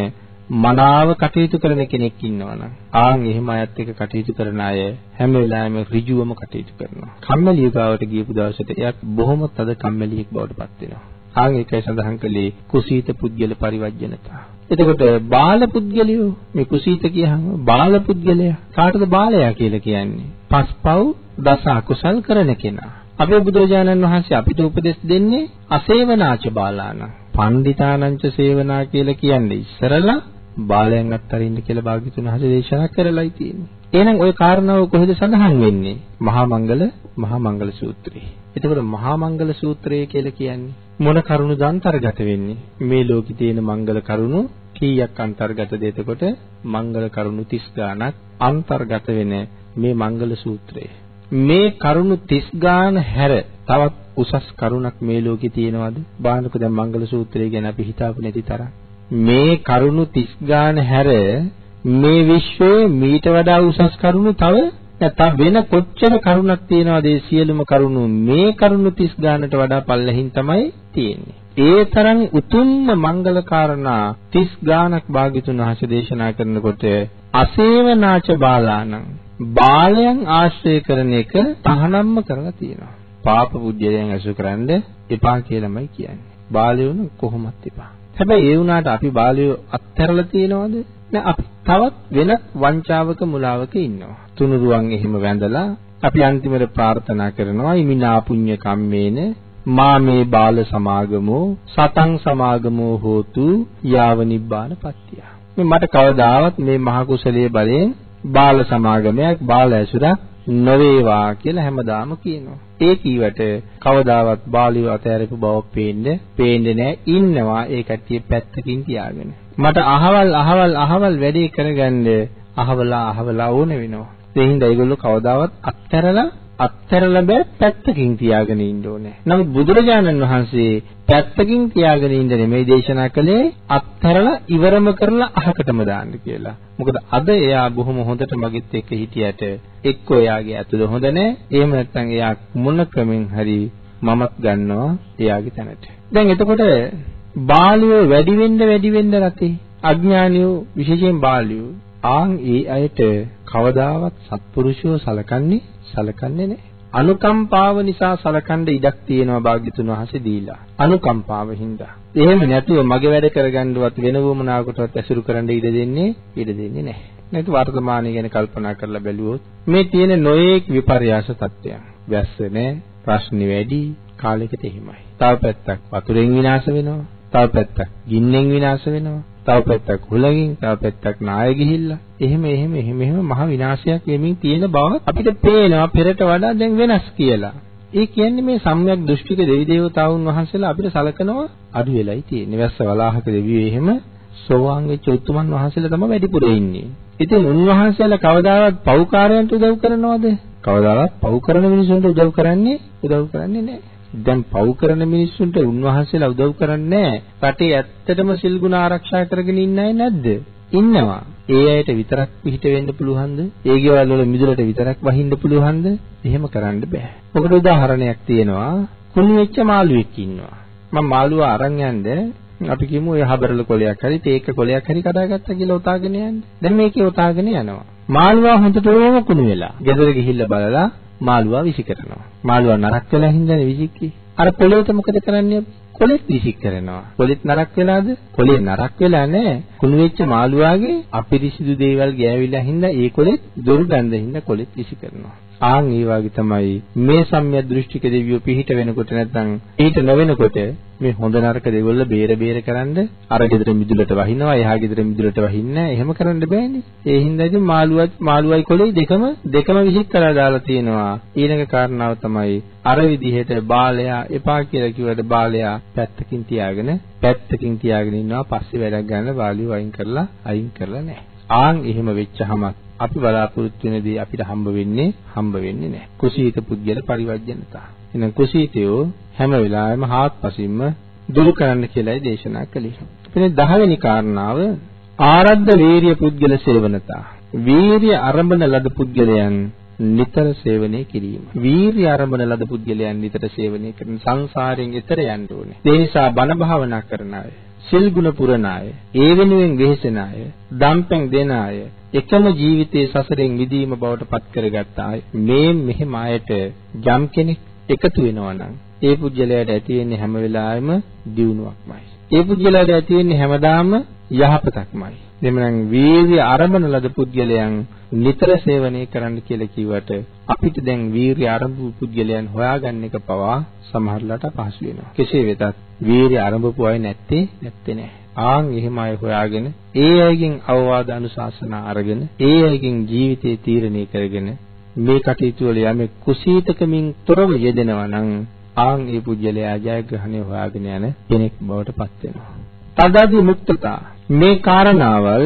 මනාව කටයුතු කරන කෙනෙක් ඉන්නවනම් ආන් එහෙම අයත් එක්ක කටයුතු කරන අය හැම වෙලාවෙම ඍජුවම කටයුතු කරනවා. කම්මැලිය ගාවට ගියපු දවසට එයාත් බොහොම තද කම්මැලියෙක් බවට පත් වෙනවා. ආන් ඒකයි සඳහන් කළේ කුසීත පුද්ගල පරිවර්ජනතා. එතකොට බාල පුද්ගලයෝ මේ කුසීත කියහම බාල පුද්ගලයා කාටද බාලයා කියලා කියන්නේ? පස්පව් දස අකුසල් කරන කෙනා. අපේ බුදුරජාණන් වහන්සේ අපිට උපදෙස් දෙන්නේ අසේවනාච බාලාන. පණ්ඩිතානංච සේවනා කියලා කියන්නේ ඉස්සරලා බාලයන් අත්තරින්න කියලා භාග්‍යතුන් හද දේශනා කරලායි තියෙන්නේ. එහෙනම් ওই කාරණාව කොහෙද සඳහන් වෙන්නේ? මහා මංගල මහා මංගල සූත්‍රයේ. එතකොට මහා මංගල සූත්‍රය කියලා කියන්නේ මොන කරුණුද අන්තර්ගත වෙන්නේ? මේ ලෝකේ තියෙන මංගල කරුණු කීයක් අන්තර්ගතද එතකොට? මංගල කරුණු 30 ගාණක් අන්තර්ගත වෙන මේ මංගල සූත්‍රය. මේ කරුණු 30 ගාන හැර තවත් උසස් කරුණක් මේ ලෝකේ තියෙනවද? බාහනක දැන් මංගල සූත්‍රය ගැන අපි හිතාපු නැති තරම්. මේ කරුණු 30 ගාන හැර මේ විශ්වයේ මීට වඩා උසස් කරුණු තව නැත්නම් වෙන කොච්චර කරුණක් තියෙනවද ඒ සියලුම කරුණු මේ කරුණු 30 ගානට වඩා පල්ලෙහින් තමයි තියෙන්නේ. ඒ තරම් උතුම්ම මංගල කාරණා 30 ගානක් භාග්‍යතුන් වහන්සේ දේශනා කරනකොට අසේවනාච බාලාණං බාලයන් ආශ්‍රය කරන එක තහනම්ම කරලා තියෙනවා. පාප පුජ්‍යයන් අසු කරන්න එපා කියලාමයි කියන්නේ. බාලයෝන කොහොමත් එපා. හැබැයි ඒ වුණාට අපි බාලයෝ අත්හැරලා තියෙනවද? නෑ අපි තවත් වෙනත් වංචාවක මුලාවක ඉන්නවා. තුනුරුවන් එහෙම වැඳලා අපි අන්තිමට ප්‍රාර්ථනා කරනවා ඉමිනා පුඤ්ඤ කම්මේන මා මේ බාල සමාගමෝ සතං සමාගමෝ හෝතු යාව නිබ්බාන පත්‍තිය. මේ මට කවදාවත් මේ මහ කුසලයේ බලයෙන් බාල සමාගමයක් බාල ඇසුරක් නොවේවා කියලා හැමදාම කියනවා. ඒ කීවට කවදාවත් බාලිය අතහැරපු බව පේන්නේ පේන්නේ නැහැ. ඉන්නවා ඒ කට්ටිය පැත්තකින් තියාගෙන. මට අහවල් අහවල් අහවල් වැඩේ කරගන්න අහවලා අහවලා ඕන වෙනවා. ඒ හින්දා ඒගොල්ලෝ කවදාවත් අත්හැරලා අත්හැරලා බෑ පැත්තකින් තියාගෙන ඉන්න ඕනේ. නමුත් බුදුරජාණන් වහන්සේ පැත්තකින් තියාගෙන ඉන්න නෙමෙයි දේශනා කළේ අත්හැරලා ඉවරම කරලා අහකටම දාන්න කියලා. මොකද අද එයා බොහොම හොඳට මගෙත් එක්ක හිටියට එක්ක එයාගේ ඇතුළ හොඳ නැහැ. එහෙම නැත්නම් එයා මොන ක්‍රමෙන් හරි මමත් ගන්නවා එයාගේ තැනට. දැන් එතකොට බාලියෝ වැඩි වෙන්න වැඩි වෙන්න රටේ අඥානියෝ විශේෂයෙන් බාලියෝ ආන් ඒ අයට කවදාවත් සත්පුරුෂයෝ සලකන්නේ සලකන්නේ නැහැ. අනුකම්පාව නිසා සලකන්න ඉඩක් තියෙනවා භාග්‍යතුන් වහන්සේ දීලා. අනුකම්පාව හින්දා. එහෙම නැතුව මගේ වැඩ කරගන්නවත් වෙන වුමනාවකටවත් ඇසුරු කරන්න ඉඩ දෙන්නේ ඉඩ දෙන්නේ නැහැ. නැතු වර්තමානය ගැන කල්පනා කරලා බැලුවොත් මේ තියෙන නොයේක් විපර්යාස තත්ත්වයන්. වැස්ස නැහැ, ප්‍රශ්න වැඩි, කාලයකට එහෙමයි. තව පැත්තක් වතුරෙන් විනාශ වෙනවා. තව පැත්තක් ගින්නෙන් විනාශ වෙනවා. තව පැත්තක් හුලඟින්, තව පැත්තක් නාය ගිහිල්ලා. එහෙම එහෙම එහෙම එහෙම මහ විනාශයක් වෙමින් තියෙන බව අපිට පේනවා පෙරට වඩා දැන් වෙනස් කියලා. ඒ කියන්නේ මේ සම්‍යක් දෘෂ්ටික දෙවි දේවතාවුන් වහන්සේලා අපිට සලකනවා අඩු වෙලයි තියෙන්නේ. වැස්ස වලාහක දෙවියෝ එහෙම සෝවාන් වෙච්ච උතුමන් වහන්සේලා තමයි වැඩිපුර ඉන්නේ. ඉතින් උන්වහන්සේලා කවදාවත් පව්කාරයන්ට උදව් කරනවද? කවදාවත් පව් කරන මිනිසුන්ට උදව් කරන්නේ උදව් කරන්නේ නැහැ. දැන් පව් කරන මිනිස්සුන්ට උන්වහන්සේලා උදව් කරන්නේ රටේ ඇත්තටම සිල් ගුණ ආරක්ෂා කරගෙන ඉන්න අය නැද්ද? ඉන්නවා. ඒ අයට විතරක් පිහිට වෙන්න පුළුවන්ද? ඒ ගෙවල් වල මිදුලට විතරක් වහින්න පුළුවන්ද? එහෙම කරන්න බෑ. මොකද උදාහරණයක් තියෙනවා. කුණු වෙච්ච මාළුවෙක් ඉන්නවා. මම මාළුව අරන් යන්න අපි කියමු ඔය හබරල කොලයක් හරි තේක කොලයක් හරි කඩාගත්තා කියලා උතාගෙන යන්න. දැන් මේකේ උතාගෙන යනවා. මාළුවා හොඳටම කුණු වෙලා. ගෙදර ගිහිල්ලා බලලා මාළුවා විසි කරනවා. මාළුවා නරක් වෙලා හින්දානේ විසික්කේ. අර පොළොවට මොකද කරන්නේ? කොලෙත් විසික් කරනවා. කොලෙත් නරක් වෙලාද? කොලේ නරක් වෙලා නැහැ. කුණු වෙච්ච මාළුවාගේ අපිරිසිදු දේවල් ගෑවිලා හින්දා ඒ කොලෙත් දුර්ගන්ධ හින්දා කොලෙත් විසි කරනවා. ආන් ඒ වගේ තමයි මේ සම්මිය දෘෂ්ටික දෙවියෝ පිහිට වෙනකොට නැත්නම් පිහිට නොවෙනකොට මේ හොඳ නරක දෙවල බේර බේර කරන්ද අර ගෙදර මිදුලට වහිනවා එහා ගෙදර මිදුලට වහින්නේ එහෙම කරන්න බෑනේ. ඒ හින්දා ඉතින් මාළුවත් මාළුවයි කොළේ දෙකම දෙකම විසික් කරලා දාලා තියෙනවා. ඊළඟ කාරණාව තමයි අර විදිහට බාලයා එපා කියලා කිව්වට බාලයා පැත්තකින් තියාගෙන පැත්තකින් තියාගෙන ඉන්නවා. පස්සේ වැඩක් ගන්න බාලිය වයින් කරලා අයින් කරලා නැහැ. ආන් එහෙම වෙච්චහම අපි බලාපොරොත්තු වෙන දේ අපිට හම්බ වෙන්නේ හම්බ වෙන්නේ නැහැ. කුසීත පුද්ගල පරිවර්ජනතා. එහෙනම් කුසීතයෝ හැම වෙලාවෙම හාත්පසින්ම දුරු කරන්න කියලායි දේශනා කළේ. ඉතින් 10 වෙනි කාරණාව ආරද්ධ වීරිය පුද්ගල සේවනතා. වීරිය ආරම්භන ලද පුද්ගලයන් නිතර සේවනය කිරීම. වීරිය ආරම්භන ලද පුද්ගලයන් නිතර සේවනය කරන සංසාරයෙන් එතර යන්න ඕනේ. ඒ නිසා බණ භාවනා කරන අය සිල් ගුණ පුරන අය, ඒ වෙනුවෙන් වෙහෙසෙන අය, දම්පැන් දෙන අය, එකම ජීවිතයේ සසරෙන් මිදීම බවට පත් කරගත්ත අය මේ මෙහෙම අයට ජම් කෙනෙක් එකතු වෙනවා නම් ඒ පුජ්‍යලයට ඇති වෙන්නේ හැම වෙලාවෙම දියුණුවක්මයි. ඒ පුජ්‍යලයට ඇති වෙන්නේ හැමදාම යහපතක්මයි. එමනම් වීර්ය ආරම්භන ලද පුද්ගලයන් නිතර සේවනය කරන්න කියලා කිව්වට අපිට දැන් වීර්ය ආරම්භ පුද්ගලයන් හොයාගන්න එක පවා සමහරලාට අපහසු වෙනවා. කෙසේ වෙතත් වීර්ය ආරම්භපු අය නැත්තේ නැත්තේ නෑ. ආන් එහෙම අය හොයාගෙන ඒ අයගෙන් අවවාද අනුශාසනා අරගෙන ඒ අයගෙන් ජීවිතේ තීරණය කරගෙන මේ කටයුතු වල යමෙක් කුසීතකමින් තොරව යෙදෙනවා නම් ආන් ඒ පුජ්‍යලයා ජයග්‍රහණය හොයාගෙන යන කෙනෙක් බවට පත් වෙනවා. තදදි මුක්තතා මේ කාරණාවල්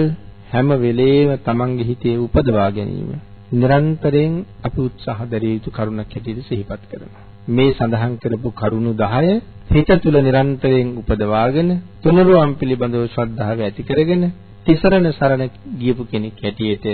හැම වෙලේම තමන්ගේ හිතේ උපදවා ගැනීම නිරන්තරයෙන් අපි උත්සාහ දරිය යුතු කරුණක් හැටියට සිහිපත් කරනවා. මේ සඳහන් කරපු කරුණු 10 හිත තුල නිරන්තරයෙන් උපදවාගෙන තුනුරුවන් පිළිබඳව ශ්‍රද්ධාව ඇති කරගෙන තිසරණ සරණ ගියපු කෙනෙක් හැටියට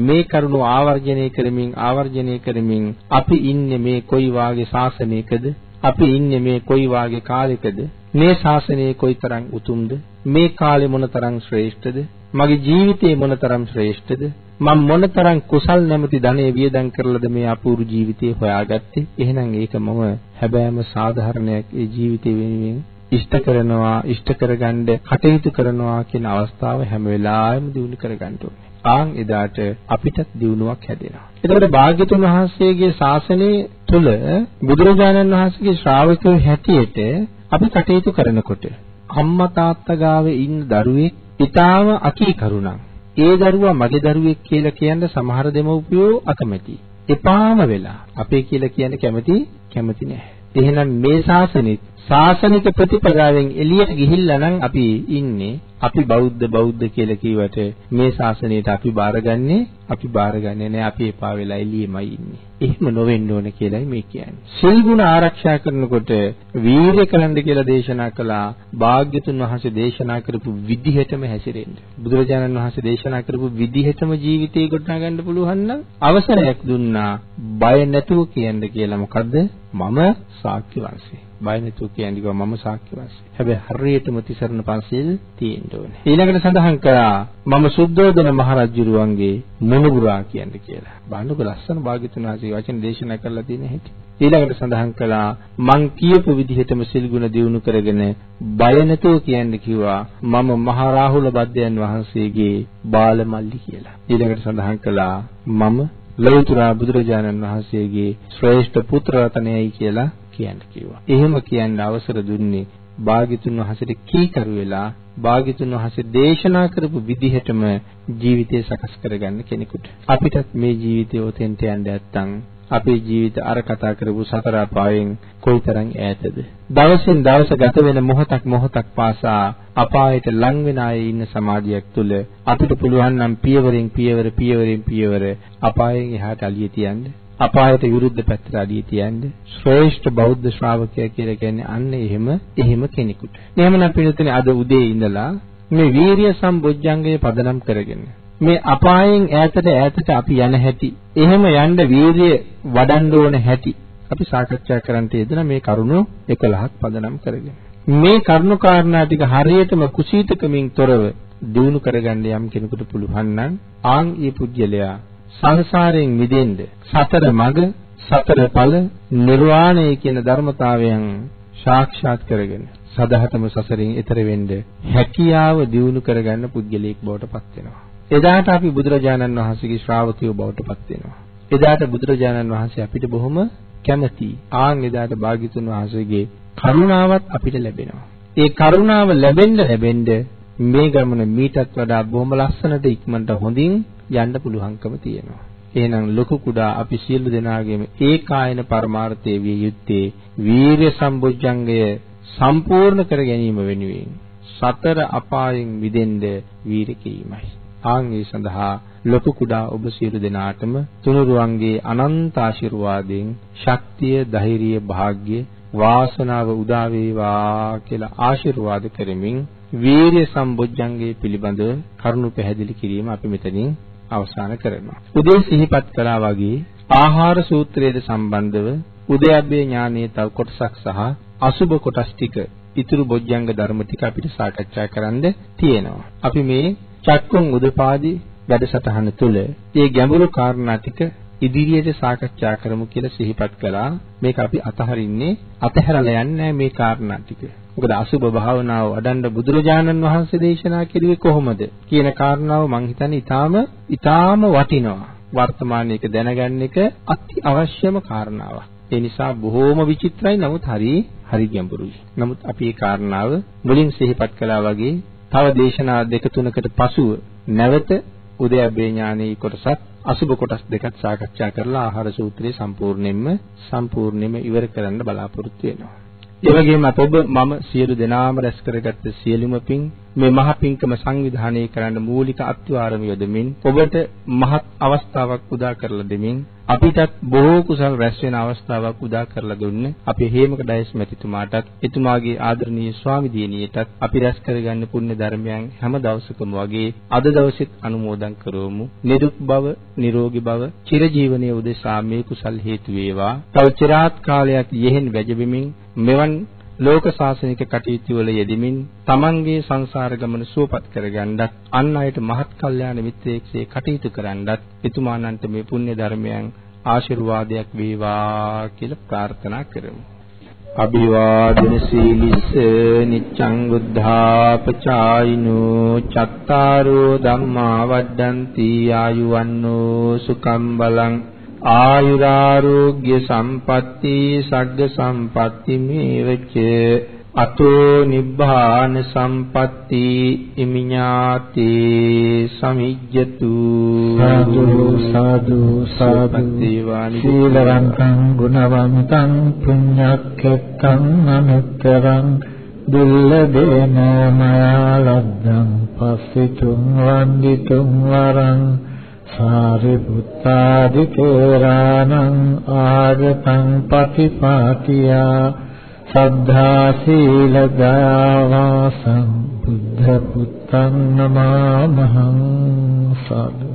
මේ කරුණු ආවර්ජනය කරමින් ආවර්ජනය කරමින් අපි ඉන්නේ මේ කොයි වාගේ ශාසනයකද අපි ඉන්නේ මේ කොයි වාගේ කාලෙකද මේ ශාසනය කොයිතරම් උතුම්ද මේ කාලේ මොනතරම් ශ්‍රේෂ්ඨද මගේ ජීවිතේ මොනතරම් ශ්‍රේෂ්ඨද මම මොනතරම් කුසල් නැමැති ධනෙ වියදම් කරලාද මේ අපූර්ව ජීවිතේ හොයාගත්තේ එහෙනම් ඒක මම හැබෑම සාධාරණයක් ඒ ජීවිතේ වෙනුවෙන් ඉෂ්ට කරනවා ඉෂ්ට කරගන්න කටයුතු කරනවා කියන අවස්ථාව හැම වෙලාවෙම දිනු කරගන්න ඕනේ. ආන් එදාට අපිටත් දිනුවක් හැදෙනවා. එතකොට භාග්‍යතුන් වහන්සේගේ ශාසනය තුල බුදුරජාණන් වහන්සේගේ ශ්‍රාවකයෝ හැටියට අපි කටයුතු කරනකොට අම්මා තාත්තා ගාවේ ඉන්න දරුවෙක් ඊටාම අකීකරුණා. ඒ දරුවා මගේ දරුවෙක් කියලා කියන්න සමහර දෙමව්පියෝ අකමැති. එපාම වෙලා අපේ කියලා කියන්න කැමති කැමති නැහැ. එහෙනම් මේ ශාසනෙත් ශාසනික ප්‍රතිපදාවෙන් එළියට ගිහිල්ලා නම් අපි ඉන්නේ අපි බෞද්ධ බෞද්ධ කියලා කිව්වට මේ ශාසනයට අපි බාරගන්නේ අපි බාරගන්නේ නැහැ අපි එපා වෙලා එළියෙමයි ඉන්නේ. එහෙම නොවෙන්න ඕන කියලායි මේ කියන්නේ. සිල් ගුණ ආරක්ෂා කරනකොට වීරිය කරන්න කියලා දේශනා කළා. භාග්‍යතුන් වහන්සේ දේශනා කරපු විදිහටම හැසිරෙන්න. බුදුරජාණන් වහන්සේ දේශනා කරපු විදිහටම ජීවිතේ ගොඩනගා ගන්න පුළුවන් නම් අවසරයක් දුන්නා. බය නැතුව කියන්න කියලා මොකද්ද? මම ශාක්‍ය වංශේ. බය නැතුව කියන්නේ කිව්වා මම සාක්ෂි වාසී. හැබැයි හරියටම තිසරණ පන්සිල් තියෙන්න ඕනේ. ඊළඟට සඳහන් කළා මම සුද්ධෝදන මහරජුරුවන්ගේ මුණුබුරා කියන්නේ කියලා. බලන්නකො ලස්සන භාග්‍යතුන් වහන්සේ වචන දේශනා කරලා තියෙන හැටි. ඊළඟට සඳහන් කළා මං කියපු විදිහටම සිල්ගුණ දියුණු කරගෙන බය නැතුව කියන්න කිව්වා මම මහරාහුල බද්දයන් වහන්සේගේ බාලමල්ලි කියලා. ඊළඟට සඳහන් කළා මම ලෞතුරා බුදුරජාණන් වහන්සේගේ ශ්‍රේෂ්ඨ පුත්‍ර රතනයයි කියලා කියන්න කිව්වා. එහෙම කියන්න අවසර දුන්නේ භාග්‍යතුන් වහන්සේට කීකරු වෙලා භාග්‍යතුන් වහන්සේ දේශනා කරපු විදිහටම ජීවිතය සකස් කරගන්න කෙනෙකුට. අපිටත් මේ ජීවිතය ඔතෙන්ට යන්න නැත්තම් අපේ ජීවිත අර කතා කරපු සතර අපායෙන් කොයිතරම් ඈතද දවසින් දවස ගත වෙන මොහොතක් මොහොතක් පාසා අපායට ලං වෙන අය ඉන්න සමාජයක් තුළ අපිට පුළුවන් නම් පියවරෙන් පියවර පියවරෙන් පියවර අපායෙන් එහාට අලිය තියන්න අපායට විරුද්ධ පැත්තට අඩිය තියන්න ශ්‍රේෂ්ඨ බෞද්ධ ශ්‍රාවකයා කියලා කියන්නේ අන්න එහෙම එහෙම කෙනෙකුට. එහෙමනම් පිළිතුරේ අද උදේ ඉඳලා මේ වීරිය සම්බොජ්ජංගයේ පදනම් කරගෙන මේ අපායෙන් ඈතට ඈතට අපි යන හැටි එහෙම යන්න වීරිය වඩන්න ඕන හැටි අපි සාකච්ඡා කරන්න තියෙන මේ කරුණු 11ක් පදනම් කරගෙන මේ කරුණු කාරණා ටික හරියටම කුසීතකමින් තොරව දිනු කරගන්න යම් කෙනෙකුට පුළුවන් නම් ආන් ඊ පුජ්‍යලයා සංසාරයෙන් මිදෙන්න සතර මඟ සතර ඵල නිර්වාණය කියන ධර්මතාවයන් සාක්ෂාත් කරගෙන සදහතම සසරින් එතර වෙන්න හැකියාව දිනු කරගන්න පුද්ගලයෙක් බවට පත් වෙනවා එදාට අපි බුදුරජාණන් වහන්සේගේ ශ්‍රාවකයෝ බවට පත් වෙනවා. එදාට බුදුරජාණන් වහන්සේ අපිට බොහොම කැමතියි. ආන් එදාට භාග්‍යතුන් වහන්සේගේ කරුණාවත් අපිට ලැබෙනවා. ඒ කරුණාව ලැබෙන්න ලැබෙන්න මේ ගමන මීටත් වඩා බොහොම ලස්සනට ඉක්මනට හොඳින් යන්න පුළුවන්කම තියෙනවා. එහෙනම් ලොකු කුඩා අපි සියලු දෙනාගේම ඒකායන පරමාර්ථයේ විය යුත්තේ වීර්ය සම්බොජ්ජංගය සම්පූර්ණ කර ගැනීම වෙනුවෙන් සතර අපායෙන් මිදෙන්න වීර්ය කිරීමයි. ආන් ඒ සඳහා ලොකු කුඩා ඔබ සියලු දෙනාටම තුනුරුවන්ගේ අනන්ත ආශිර්වාදයෙන් ශක්තිය, ධෛර්යය, වාග්ය, වාසනාව උදා වේවා කියලා ආශිර්වාද කරමින් වීර්ය සම්බොජ්ජංගේ පිළිබඳව කරුණු පැහැදිලි කිරීම අපි මෙතනින් අවසන් කරනවා. උදේ සිහිපත් කළා වගේ ආහාර සූත්‍රයේද සම්බන්ධව උදයබ්බේ ඥානයේ තව කොටසක් සහ අසුබ කොටස් ටික ඉතුරු බොජ්ජංග ධර්ම ටික අපිට සාකච්ඡා කරන්න තියෙනවා. අපි මේ චක්කුන් උදපාදී වැඩසටහන තුළ මේ ගැඹුරු කාරණා ටික ඉදිරියට සාකච්ඡා කරමු කියලා සිහිපත් කළා. මේක අපි අතහරින්නේ අතහැරලා යන්නේ මේ කාරණා ටික. මොකද අසුබ භාවනාව වඩන්න බුදුරජාණන් වහන්සේ දේශනා කෙරුවේ කොහොමද කියන කාරණාව මම හිතන්නේ ඊටාම ඊටාම වටිනවා. වර්තමානයේ එක දැනගන්න එක අති අවශ්‍යම කාරණාවක්. ඒ නිසා බොහෝම විචිත්‍රයි නමුත් හරි හරි ගැඹුරුයි. නමුත් අපි මේ කාරණාව මුලින් සිහිපත් කළා වගේ තව දේශනා දෙක තුනකට පසුව නැවත උදයබ්බේ ඥානී කොටසත් අසුබ කොටස් දෙකත් සාකච්ඡා කරලා ආහාර සූත්‍රය සම්පූර්ණයෙන්ම සම්පූර්ණයෙන්ම ඉවර කරන්න බලාපොරොත්තු වෙනවා. ඒ වගේම අප ඔබ මම සියලු දෙනාම රැස් කරගත්ත සියලුම පින් මේ මහ පින්කම සංවිධානය කරන්න මූලික අත්වාරම යොදමින් ඔබට මහත් අවස්ථාවක් උදා කරලා දෙමින් අපිටත් බොහෝ කුසල් රැස් වෙන අවස්ථාවක් උදා කරලා දුන්න අපේ හේමක ඩයස් මැතිතුමාටත් එතුමාගේ ආදරණීය ස්වාමි දියණියටත් අපි රැස් කරගන්න පුණ්‍ය ධර්මයන් හැම දවසකම වගේ අද දවසෙත් අනුමෝදන් කරවමු. නිරුක් බව නිරෝගී බව චිරජීවනයේ උදෙසා මේ කුසල් හේතු වේවා. තව চিරාත් කාලයක් යෙහෙන් වැජබෙමින් මෙවන් ලෝක ශාසනික කටයුතු වල යෙදෙමින් තමන්ගේ සංසාර ගමන සුවපත් කරගන්නත් අන් අයට මහත් කල්යාණ මිත්‍රයෙක්සේ කටයුතු කරන්නත් එතුමානන්ට මේ පුණ්‍ය ධර්මයන් ආශිර්වාදයක් වේවා කියලා ප්‍රාර්ථනා කරමු. අභිවාදන සීලිස්ස නිච්ඡං බුද්ධාපචායිනෝ චත්තාරෝ ධම්මා වඩ්ඩಂತಿ ආයුවන්නෝ සුකම් බලං ආයුරාෝග්‍ය සම්පatti සග්ග සම්පatti මේවච. අතෝ නිබ්බාන සම්පatti ඉමිඤාති සමිජ්ජතු. සාදු සාදු සාදු. සීලවන්තං ගුණවන්තං පුඤ්ඤක්ඛෙත්තං අනුත්තරං. දුල්ලදේන මයාලද්දං පස්සිතුං වන්දිතුං වරං සාරිපුත්තාදි තේරාණං ආගතං පටිපාටියා සද්ධා සීල දයාවාසං බුද්ධ පුත්තං නමාමහං සාදු.